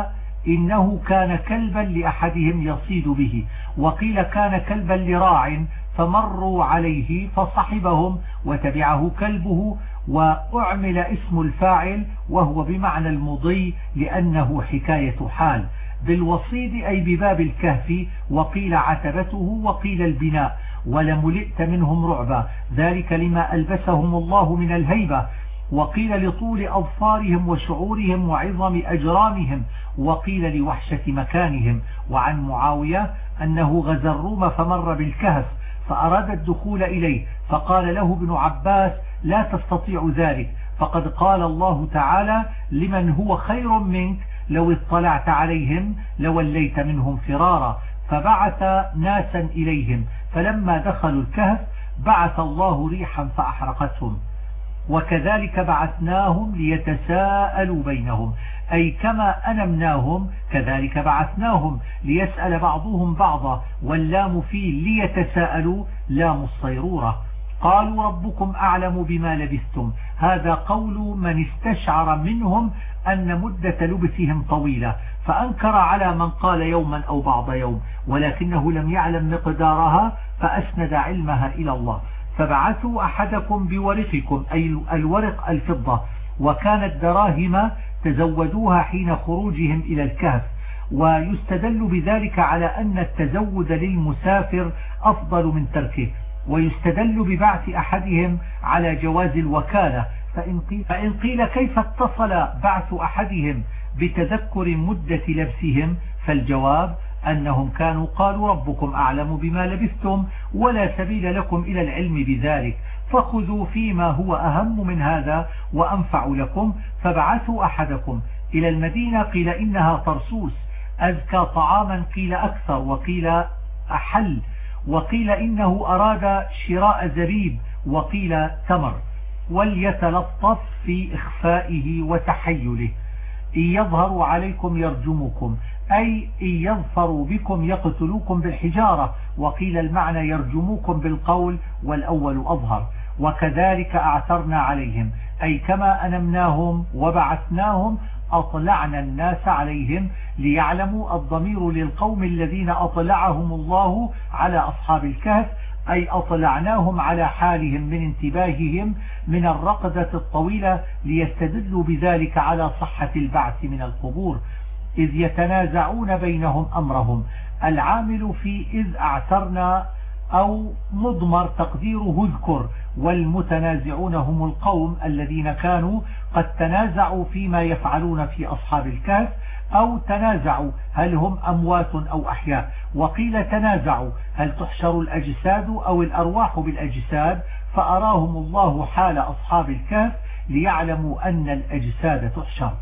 إنه كان كلبا لأحدهم يصيد به. وقيل كان كلبا لراع فمروا عليه فصحبهم وتبعه كلبه وأعمل اسم الفاعل وهو بمعنى المضي لأنه حكاية حال. بالوصيد أي بباب الكهف وقيل عتبته وقيل البناء. ولملئت منهم رعبا. ذلك لما ألبسهم الله من الهيبة وقيل لطول أظفارهم وشعورهم وعظم أجرامهم وقيل لوحشة مكانهم. وعن معاوية أنه غزا الروم فمر بالكهف فأراد الدخول إليه فقال له ابن عباس لا تستطيع ذلك فقد قال الله تعالى لمن هو خير منك لو اطلعت عليهم لوليت منهم فرارا. فبعث ناسا إليهم. فلما دخلوا الكهف بعث الله ريحا فأحرقتهم. وكذلك بعثناهم ليتساءلوا بينهم. أي كما أنمناهم كذلك بعثناهم ليسأل بعضهم بعضا. واللام فيه ليتساءلوا لام الصيرورة. قالوا ربكم أعلم بما لبثتم. هذا قول من استشعر منهم أن مدة لبثهم طويلة فأنكر على من قال يوما أو بعض يوم ولكنه لم يعلم مقدارها فأسند علمها إلى الله. فبعثوا أحدكم بورقكم أي الورق الفضة وكانت دراهم تزودوها حين خروجهم إلى الكهف. ويستدل بذلك على أن التزود للمسافر أفضل من تركه. ويستدل ببعث أحدهم على جواز الوكالة. فإن قيل, فإن قيل كيف اتصل بعث أحدهم بتذكر مدة لبسهم فالجواب أنهم كانوا قالوا ربكم أعلم بما لبثتم ولا سبيل لكم إلى العلم بذلك. فخذوا فيما هو أهم من هذا وأنفع لكم فابعثوا أحدكم إلى المدينة. قيل إنها طرسوس أزكى طعاما قيل أكثر وقيل أحل. وقيل إنه أراد شراء زبيب وقيل تمر وليتلطف في إخفائه وتحيله. إن يظهروا عليكم يرجمكم أي إن يظفروا بكم يقتلوكم بالحجارة. وقيل المعنى يرجموكم بالقول والأول أظهر. وكذلك أعثرنا عليهم أي كما أنمناهم وبعثناهم أطلعنا الناس عليهم ليعلموا الضمير للقوم الذين أطلعهم الله على أصحاب الكهف أي أطلعناهم على حالهم من انتباههم من الرقدة الطويلة ليستدلوا بذلك على صحة البعث من القبور إذ يتنازعون بينهم أمرهم. العامل في إذ أعثرنا أو مضمر تقديره اذكر والمتنازعون هم القوم الذين كانوا قد تنازعوا فيما يفعلون في أصحاب الكهف أو تنازعوا هل هم أموات أو أحياء. وقيل تنازعوا هل تحشر الأجساد أو الأرواح بالأجساد؟ فأراهم الله حال أصحاب الكهف ليعلموا أن الأجساد تحشر.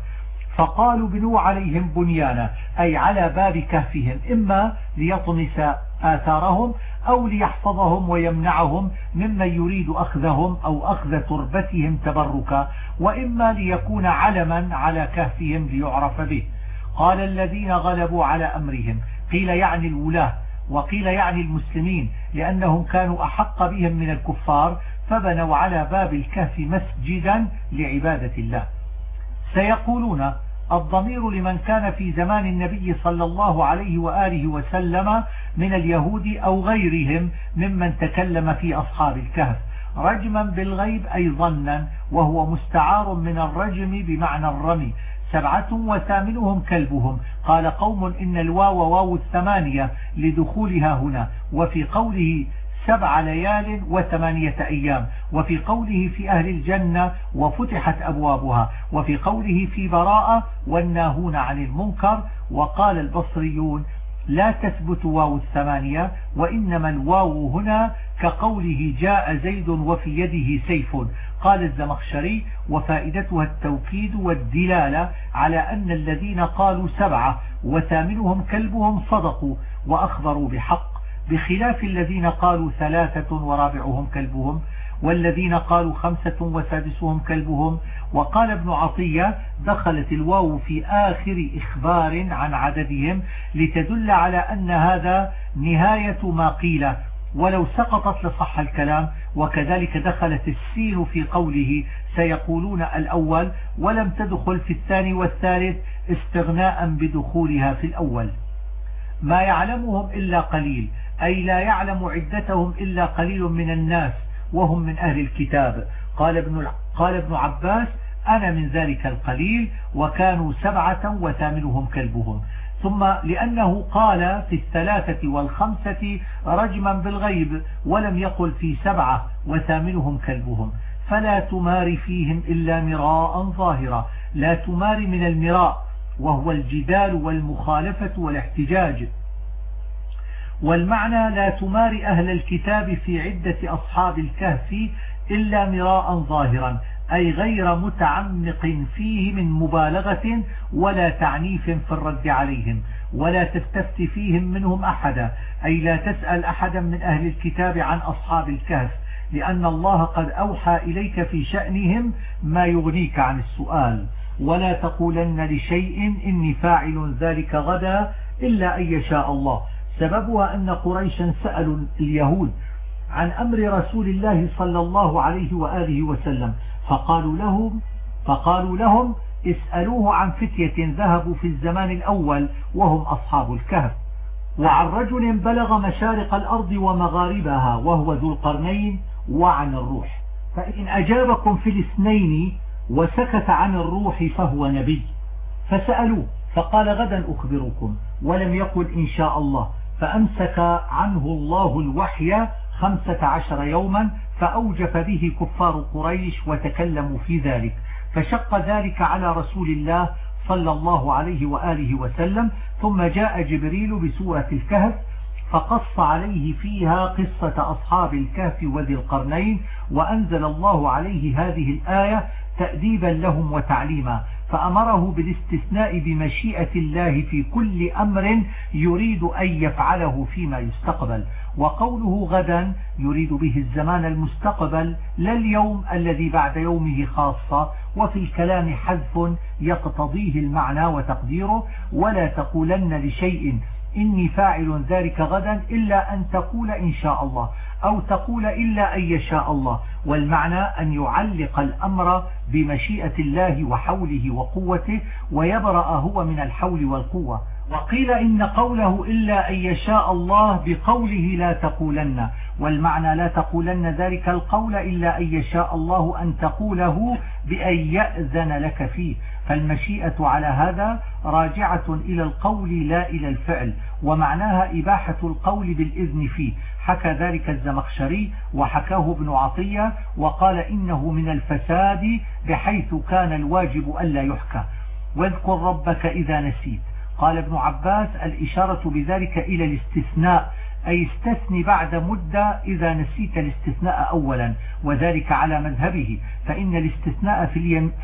فقالوا بنوا عليهم بنيانا أي على باب كهفهم إما ليطمس آثارهم أو ليحفظهم ويمنعهم ممن يريد أخذهم أو أخذ تربتهم تبركا وإما ليكون علما على كهفهم ليعرف به. قال الذين غلبوا على أمرهم قيل يعني الولاة وقيل يعني المسلمين لأنهم كانوا أحق بهم من الكفار فبنوا على باب الكهف مسجدا لعبادة الله. سيقولون الضمير لمن كان في زمان النبي صلى الله عليه وآله وسلم من اليهود أو غيرهم ممن تكلم في أصحاب الكهف. رجما بالغيب أي ظنا وهو مستعار من الرجم بمعنى الرمي. سبعة وثامنهم كلبهم. قال قوم إن الواو واو الثمانية لدخولها هنا. وفي قوله سبع ليال وثمانية أيام. وفي قوله في أهل الجنة وفتحت أبوابها. وفي قوله في براءة والناهون عن المنكر. وقال البصريون لا تثبت واو الثمانية وإنما الواو هنا كقوله جاء زيد وفي يده سيف. قال الزمخشري وفائدتها التوكيد والدلالة على أن الذين قالوا سبعة وثامنهم كلبهم صدقوا وأخبروا بحق بخلاف الذين قالوا ثلاثة ورابعهم كلبهم والذين قالوا خمسة وسادسهم كلبهم. وقال ابن عطية دخلت الواو في آخر إخبار عن عددهم لتدل على أن هذا نهاية ما قيل ولو سقطت لصح الكلام. وكذلك دخلت السين في قوله سيقولون الأول ولم تدخل في الثاني والثالث استغناء بدخولها في الأول. ما يعلمهم إلا قليل. أي لا يعلم عدتهم إلا قليل من الناس وهم من أهل الكتاب. قال ابن, قال ابن عباس أنا من ذلك القليل وكانوا سبعة وثامنهم كلبهم. ثم لأنه قال في الثلاثة والخمسة رجما بالغيب ولم يقل في سبعة وثامنهم كلبهم. فلا تمار فيهم إلا مراء ظاهرا لا تمار من المراء وهو الجدال والمخالفة والاحتجاج. والمعنى لا تمار أهل الكتاب في عدة أصحاب الكهف إلا مراء ظاهرا أي غير متعمق فيه من مبالغة ولا تعنيف في الرد عليهم ولا تستفت فيهم منهم أحدا أي لا تسأل أحدا من أهل الكتاب عن أصحاب الكهف لأن الله قد أوحى إليك في شأنهم ما يغنيك عن السؤال. ولا تقولن لشيء إني فاعل ذلك غدا إلا أن يشاء الله. سببها أن قريشا سألوا اليهود عن أمر رسول الله صلى الله عليه وآله وسلم فقالوا لهم فقالوا لهم اسألوه عن فتية ذهبوا في الزمان الأول وهم أصحاب الكهف. وعن رجل بلغ مشارق الأرض ومغاربها وهو ذو القرنين وعن الروح. فإن أجابكم في الاثنين وسكت عن الروح فهو نبي. فسألوه فقال غدا أخبركم ولم يقل إن شاء الله. فأمسك عنه الله الوحي خمسة عشر يوما فأوجف به كفار قريش وتكلموا في ذلك. فشق ذلك على رسول الله صلى الله عليه وآله وسلم ثم جاء جبريل بسورة الكهف فقص عليه فيها قصة أصحاب الكهف وذي القرنين وأنزل الله عليه هذه الآية تأديبا لهم وتعليما. فأمره بالاستثناء بمشيئة الله في كل أمر يريد أن يفعله فيما يستقبل. وقوله غدا يريد به الزمان المستقبل لا اليوم الذي بعد يومه خاصة وفي الكلام حذف يقتضيه المعنى وتقديره ولا تقولن لشيء إني فاعل ذلك غدا إلا أن تقول إن شاء الله. أو تقول إلا أن يشاء الله والمعنى أن يعلق الأمر بمشيئة الله وحوله وقوته ويبرأ هو من الحول والقوة. وقيل إن قوله إلا أن يشاء الله بقوله لا تقولن والمعنى لا تقولن ذلك القول إلا أن يشاء الله أن تقوله بأن يأذن لك فيه. فالمشيئة على هذا راجعة إلى القول لا إلى الفعل ومعناها إباحة القول بالإذن فيه. حكى ذلك الزمخشري وحكاه ابن عطية وقال إنه من الفساد بحيث كان الواجب ألا يحكى. واذكر ربك إذا نسيت. قال ابن عباس الإشارة بذلك إلى الاستثناء أي استثني بعد مدة إذا نسيت الاستثناء أولا وذلك على مذهبه فإن الاستثناء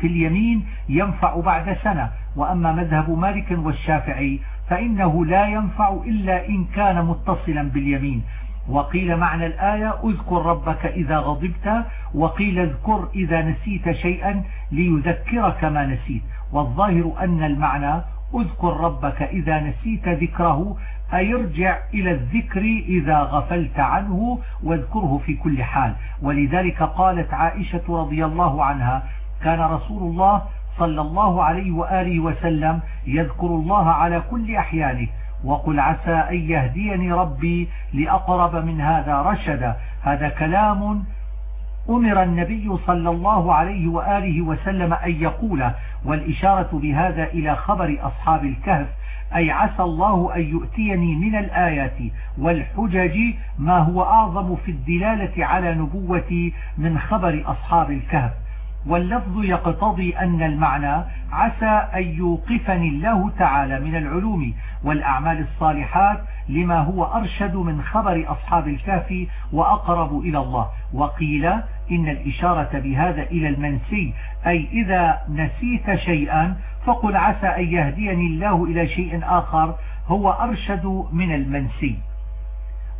في اليمين ينفع بعد سنة وأما مذهب مالك والشافعي فإنه لا ينفع إلا إن كان متصلا باليمين. وقيل معنى الآية اذكر ربك إذا غضبت وقيل اذكر إذا نسيت شيئا ليذكرك ما نسيت. والظاهر أن المعنى اذكر ربك إذا نسيت ذكره أي ارجع إلى الذكر إذا غفلت عنه واذكره في كل حال. ولذلك قالت عائشة رضي الله عنها كان رسول الله صلى الله عليه وآله وسلم يذكر الله على كل أحيانه وقل عسى أن يهديني ربي لأقرب من هذا رشدا. هذا كلام أمر النبي صلى الله عليه وآله وسلم أن يقول والإشارة بهذا إلى خبر أصحاب الكهف أي عسى الله أن يؤتيني من الآيات والحجج ما هو أعظم في الدلالة على نبوتي من خبر أصحاب الكهف. واللفظ يقتضي أن المعنى عسى أن يوقفني الله تعالى من العلوم والأعمال الصالحات لما هو أرشد من خبر أصحاب الكهف وأقرب إلى الله. وقيل إن الإشارة بهذا إلى المنسي أي إذا نسيت شيئا فقل عسى أن يهديني الله إلى شيء آخر هو أرشد من المنسي.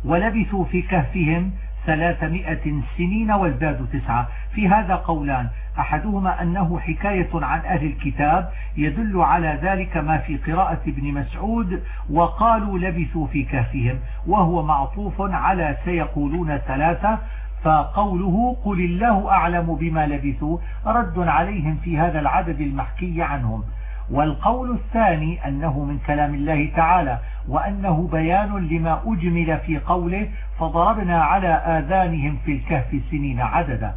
ولبثوا في كهفهم ثلاثمائة سنين وازدادوا تسعة. في هذا قولان أحدهما أنه حكاية عن أهل الكتاب يدل على ذلك ما في قراءة ابن مسعود وقالوا لبثوا في كهفهم وهو معطوف على سيقولون ثلاثة فقوله قل الله أعلم بما لبثوا رد عليهم في هذا العدد المحكي عنهم. والقول الثاني أنه من كلام الله تعالى وأنه بيان لما أجمل في قوله فضربنا على آذانهم في الكهف سنين عددا.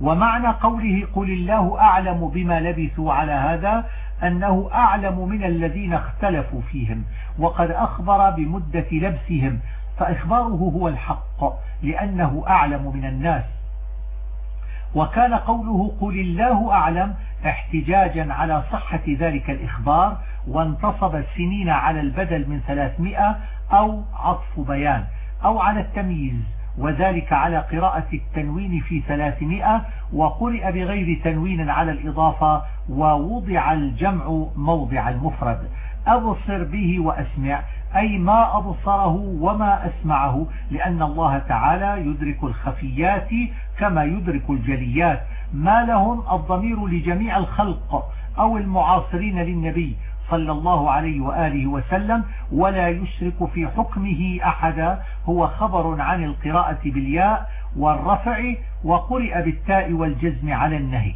ومعنى قوله قل الله أعلم بما لبثوا على هذا أنه أعلم من الذين اختلفوا فيهم وقد أخبر بمدة لبسهم فإخباره هو الحق لأنه أعلم من الناس وكان قوله قل الله أعلم احتجاجا على صحة ذلك الإخبار وانتصب السنين على البدل من ثلاثمائة أو عطف بيان أو على التمييز وذلك على قراءة التنوين في ثلاثمائة وقرئ بغير تنوين على الإضافة ووضع الجمع موضع المفرد. أبصر به وأسمع أي ما أبصره وما أسمعه لأن الله تعالى يدرك الخفيات كما يدرك الجليات. ما لهم الضمير لجميع الخلق أو المعاصرين للنبي صلى الله عليه وآله وسلم ولا يشرك في حكمه أحدا. هو خبر عن القراءة بالياء والرفع وقرئ بالتاء والجزم على النهي.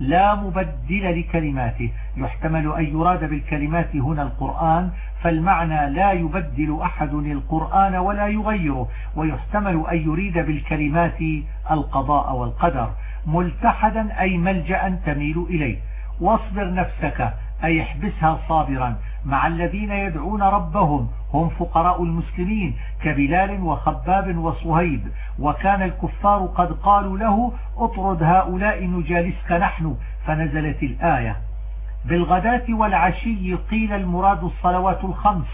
لا مبدل لكلماته. يحتمل أن يراد بالكلمات هنا القرآن فالمعنى لا يبدل أحد القرآن ولا يغيره. ويحتمل أن يريد بالكلمات القضاء والقدر. ملتحدا أي ملجأ تميل إليه. واصبر نفسك. أي احبسها صابرا مع الذين يدعون ربهم هم فقراء المسلمين كبلال وخباب وصهيب. وكان الكفار قد قالوا له اطرد هؤلاء نجالسك نحن. فنزلت الآية بالغداة والعشي قيل المراد الصلوات الخمس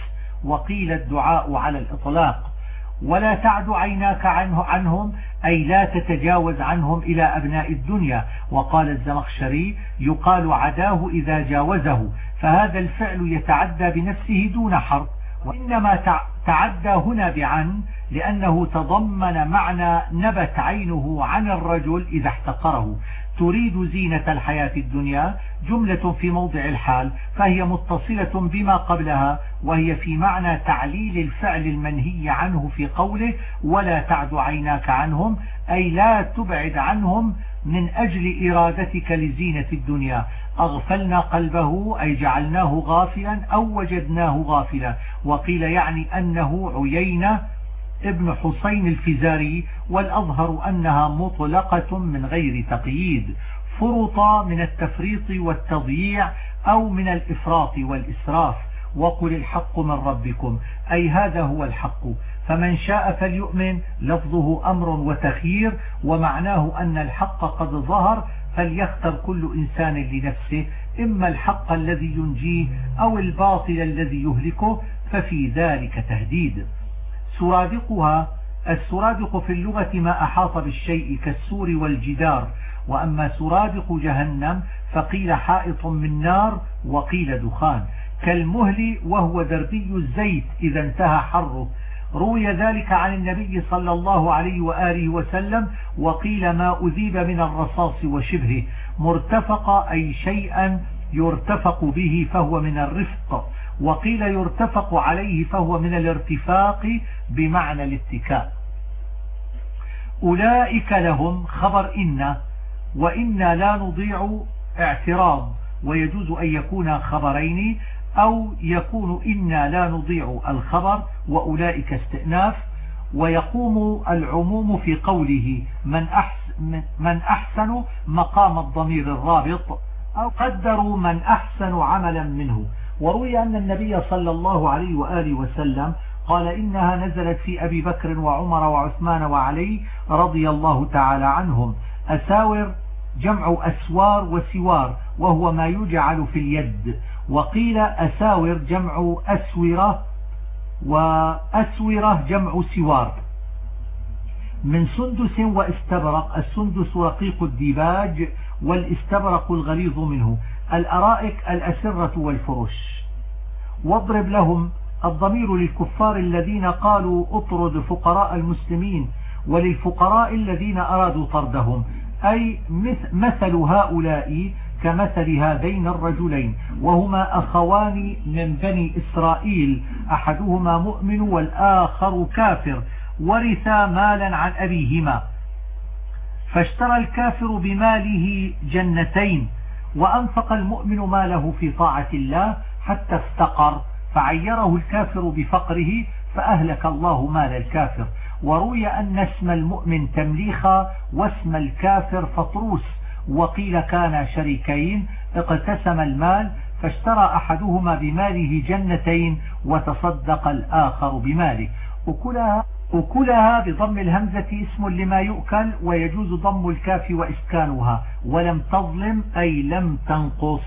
وقيل الدعاء على الإطلاق. ولا تعد عيناك عنه عنهم أي لا تتجاوز عنهم إلى أبناء الدنيا. وقال الزمخشري يقال عداه إذا جاوزه. فهذا الفعل يتعدى بنفسه دون حرف وإنما تعدى هنا بعن لأنه تضمن معنى نبت عينه عن الرجل إذا احتقره. تريد زينة الحياة الدنيا جملة في موضع الحال فهي متصلة بما قبلها وهي في معنى تعليل الفعل المنهي عنه في قوله ولا تعد عيناك عنهم أي لا تبعد عنهم من أجل إرادتك لزينة الدنيا. أغفلنا قلبه أي جعلناه غافلا أو وجدناه غافلا. وقيل يعني أنه عيينة ابن حسين الفزاري والأظهر أنها مطلقة من غير تقييد فرط من التفريط والتضييع أو من الإفراط والإسراف. وقل الحق من ربكم أي هذا هو الحق. فمن شاء فليؤمن لفظه أمر وتخيير ومعناه أن الحق قد ظهر فليختر كل إنسان لنفسه. إما الحق الذي ينجيه أو الباطل الذي يهلكه ففي ذلك تهديد. سرادقها السرادق في اللغة ما أحاط بالشيء كالسور والجدار وأما سرادق جهنم فقيل حائط من نار وقيل دخان. كالمهل وهو دربي الزيت إذا انتهى حره. روي ذلك عن النبي صلى الله عليه وآله وسلم وقيل ما أذيب من الرصاص وشبهه. مرتفق أي شيئا يرتفق به فهو من الرفق. وقيل يرتفق عليه فهو من الارتفاق بمعنى الاتكاء. أولئك لهم خبر إن وإنا لا نضيع اعتراض ويجوز أن يكون خبرين أو يكون إنا لا نضيع الخبر وأولئك استئناف. ويقوم العموم في قوله من أحسن, من أحسن مقام الضمير الرابط أو قدروا من أحسن عملا منه. وروي أن النبي صلى الله عليه وآله وسلم قال إنها نزلت في أبي بكر وعمر وعثمان وعلي رضي الله تعالى عنهم. أساور جمع أسوار وسوار وهو ما يجعل في اليد. وقيل أساور جمع أسورة وأسورة جمع سوار. من سندس واستبرق السندس رقيق الديباج والاستبرق الغليظ منه. الأرائك الأسرة والفرش. واضرب لهم الضمير للكفار الذين قالوا اطرد فقراء المسلمين وللفقراء الذين أرادوا طردهم. أي مثل هؤلاء كمثل هذين الرجلين. وهما أخوان من بني إسرائيل. أحدهما مؤمن والآخر كافر. ورثا مالا عن أبيهما. فاشترى الكافر بماله جنتين. وأنفق المؤمن ماله في طاعة الله حتى افتقر فعيره الكافر بفقره فأهلك الله مال الكافر. وروي أن اسم المؤمن تمليخا واسم الكافر فطروس وقيل كان شريكين اقتسم المال فاشترى أحدهما بماله جنتين وتصدق الآخر بماله. أكلها, أكلها بضم الهمزة اسم لما يؤكل ويجوز ضم الكاف وإسكانها. ولم تظلم أي لم تنقص.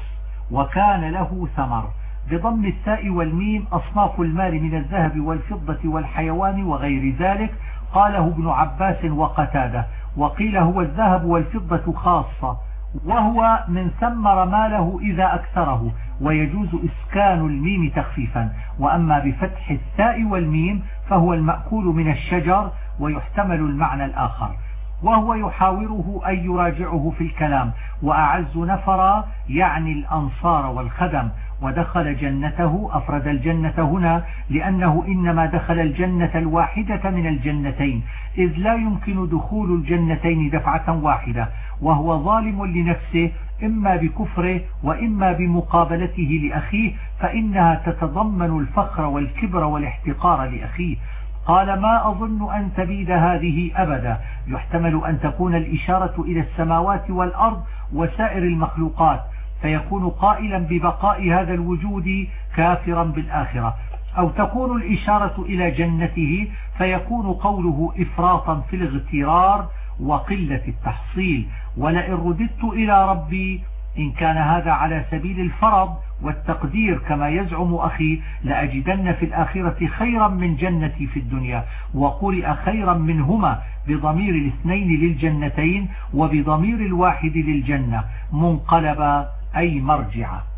وكان له ثمر. بضم التاء والميم أصناف المال من الذهب والفضة والحيوان وغير ذلك. قاله ابن عباس وقتاده. وقيل هو الذهب والفضة خاصة. وهو من ثمر ماله إذا أكثره ويجوز إسكان الميم تخفيفا. وأما بفتح التاء والميم فهو المأكول من الشجر ويحتمل المعنى الآخر. وهو يحاوره أن يراجعه في الكلام. وأعز نفرا يعني الأنصار والخدم. ودخل جنته أفرد الجنة هنا لأنه إنما دخل الجنة الواحدة من الجنتين إذ لا يمكن دخول الجنتين دفعة واحدة. وهو ظالم لنفسه إما بكفره وإما بمقابلته لأخيه فإنها تتضمن الفخر والكبر والاحتقار لأخيه. قال ما أظن أن تبيد هذه أبدا. يحتمل أن تكون الإشارة إلى السماوات والأرض وسائر المخلوقات فيكون قائلا ببقاء هذا الوجود كافرا بالآخرة. أو تكون الإشارة إلى جنته فيكون قوله إفراطا في الاغترار وقلة التحصيل. ولئن رددت إلى ربي إن كان هذا على سبيل الفرض والتقدير كما يزعم أخي لأجدن في الآخرة خيرا من جنتي في الدنيا وقرئ خيرا منهما بضمير الاثنين للجنتين وبضمير الواحد للجنة منقلبا أي مرجعا.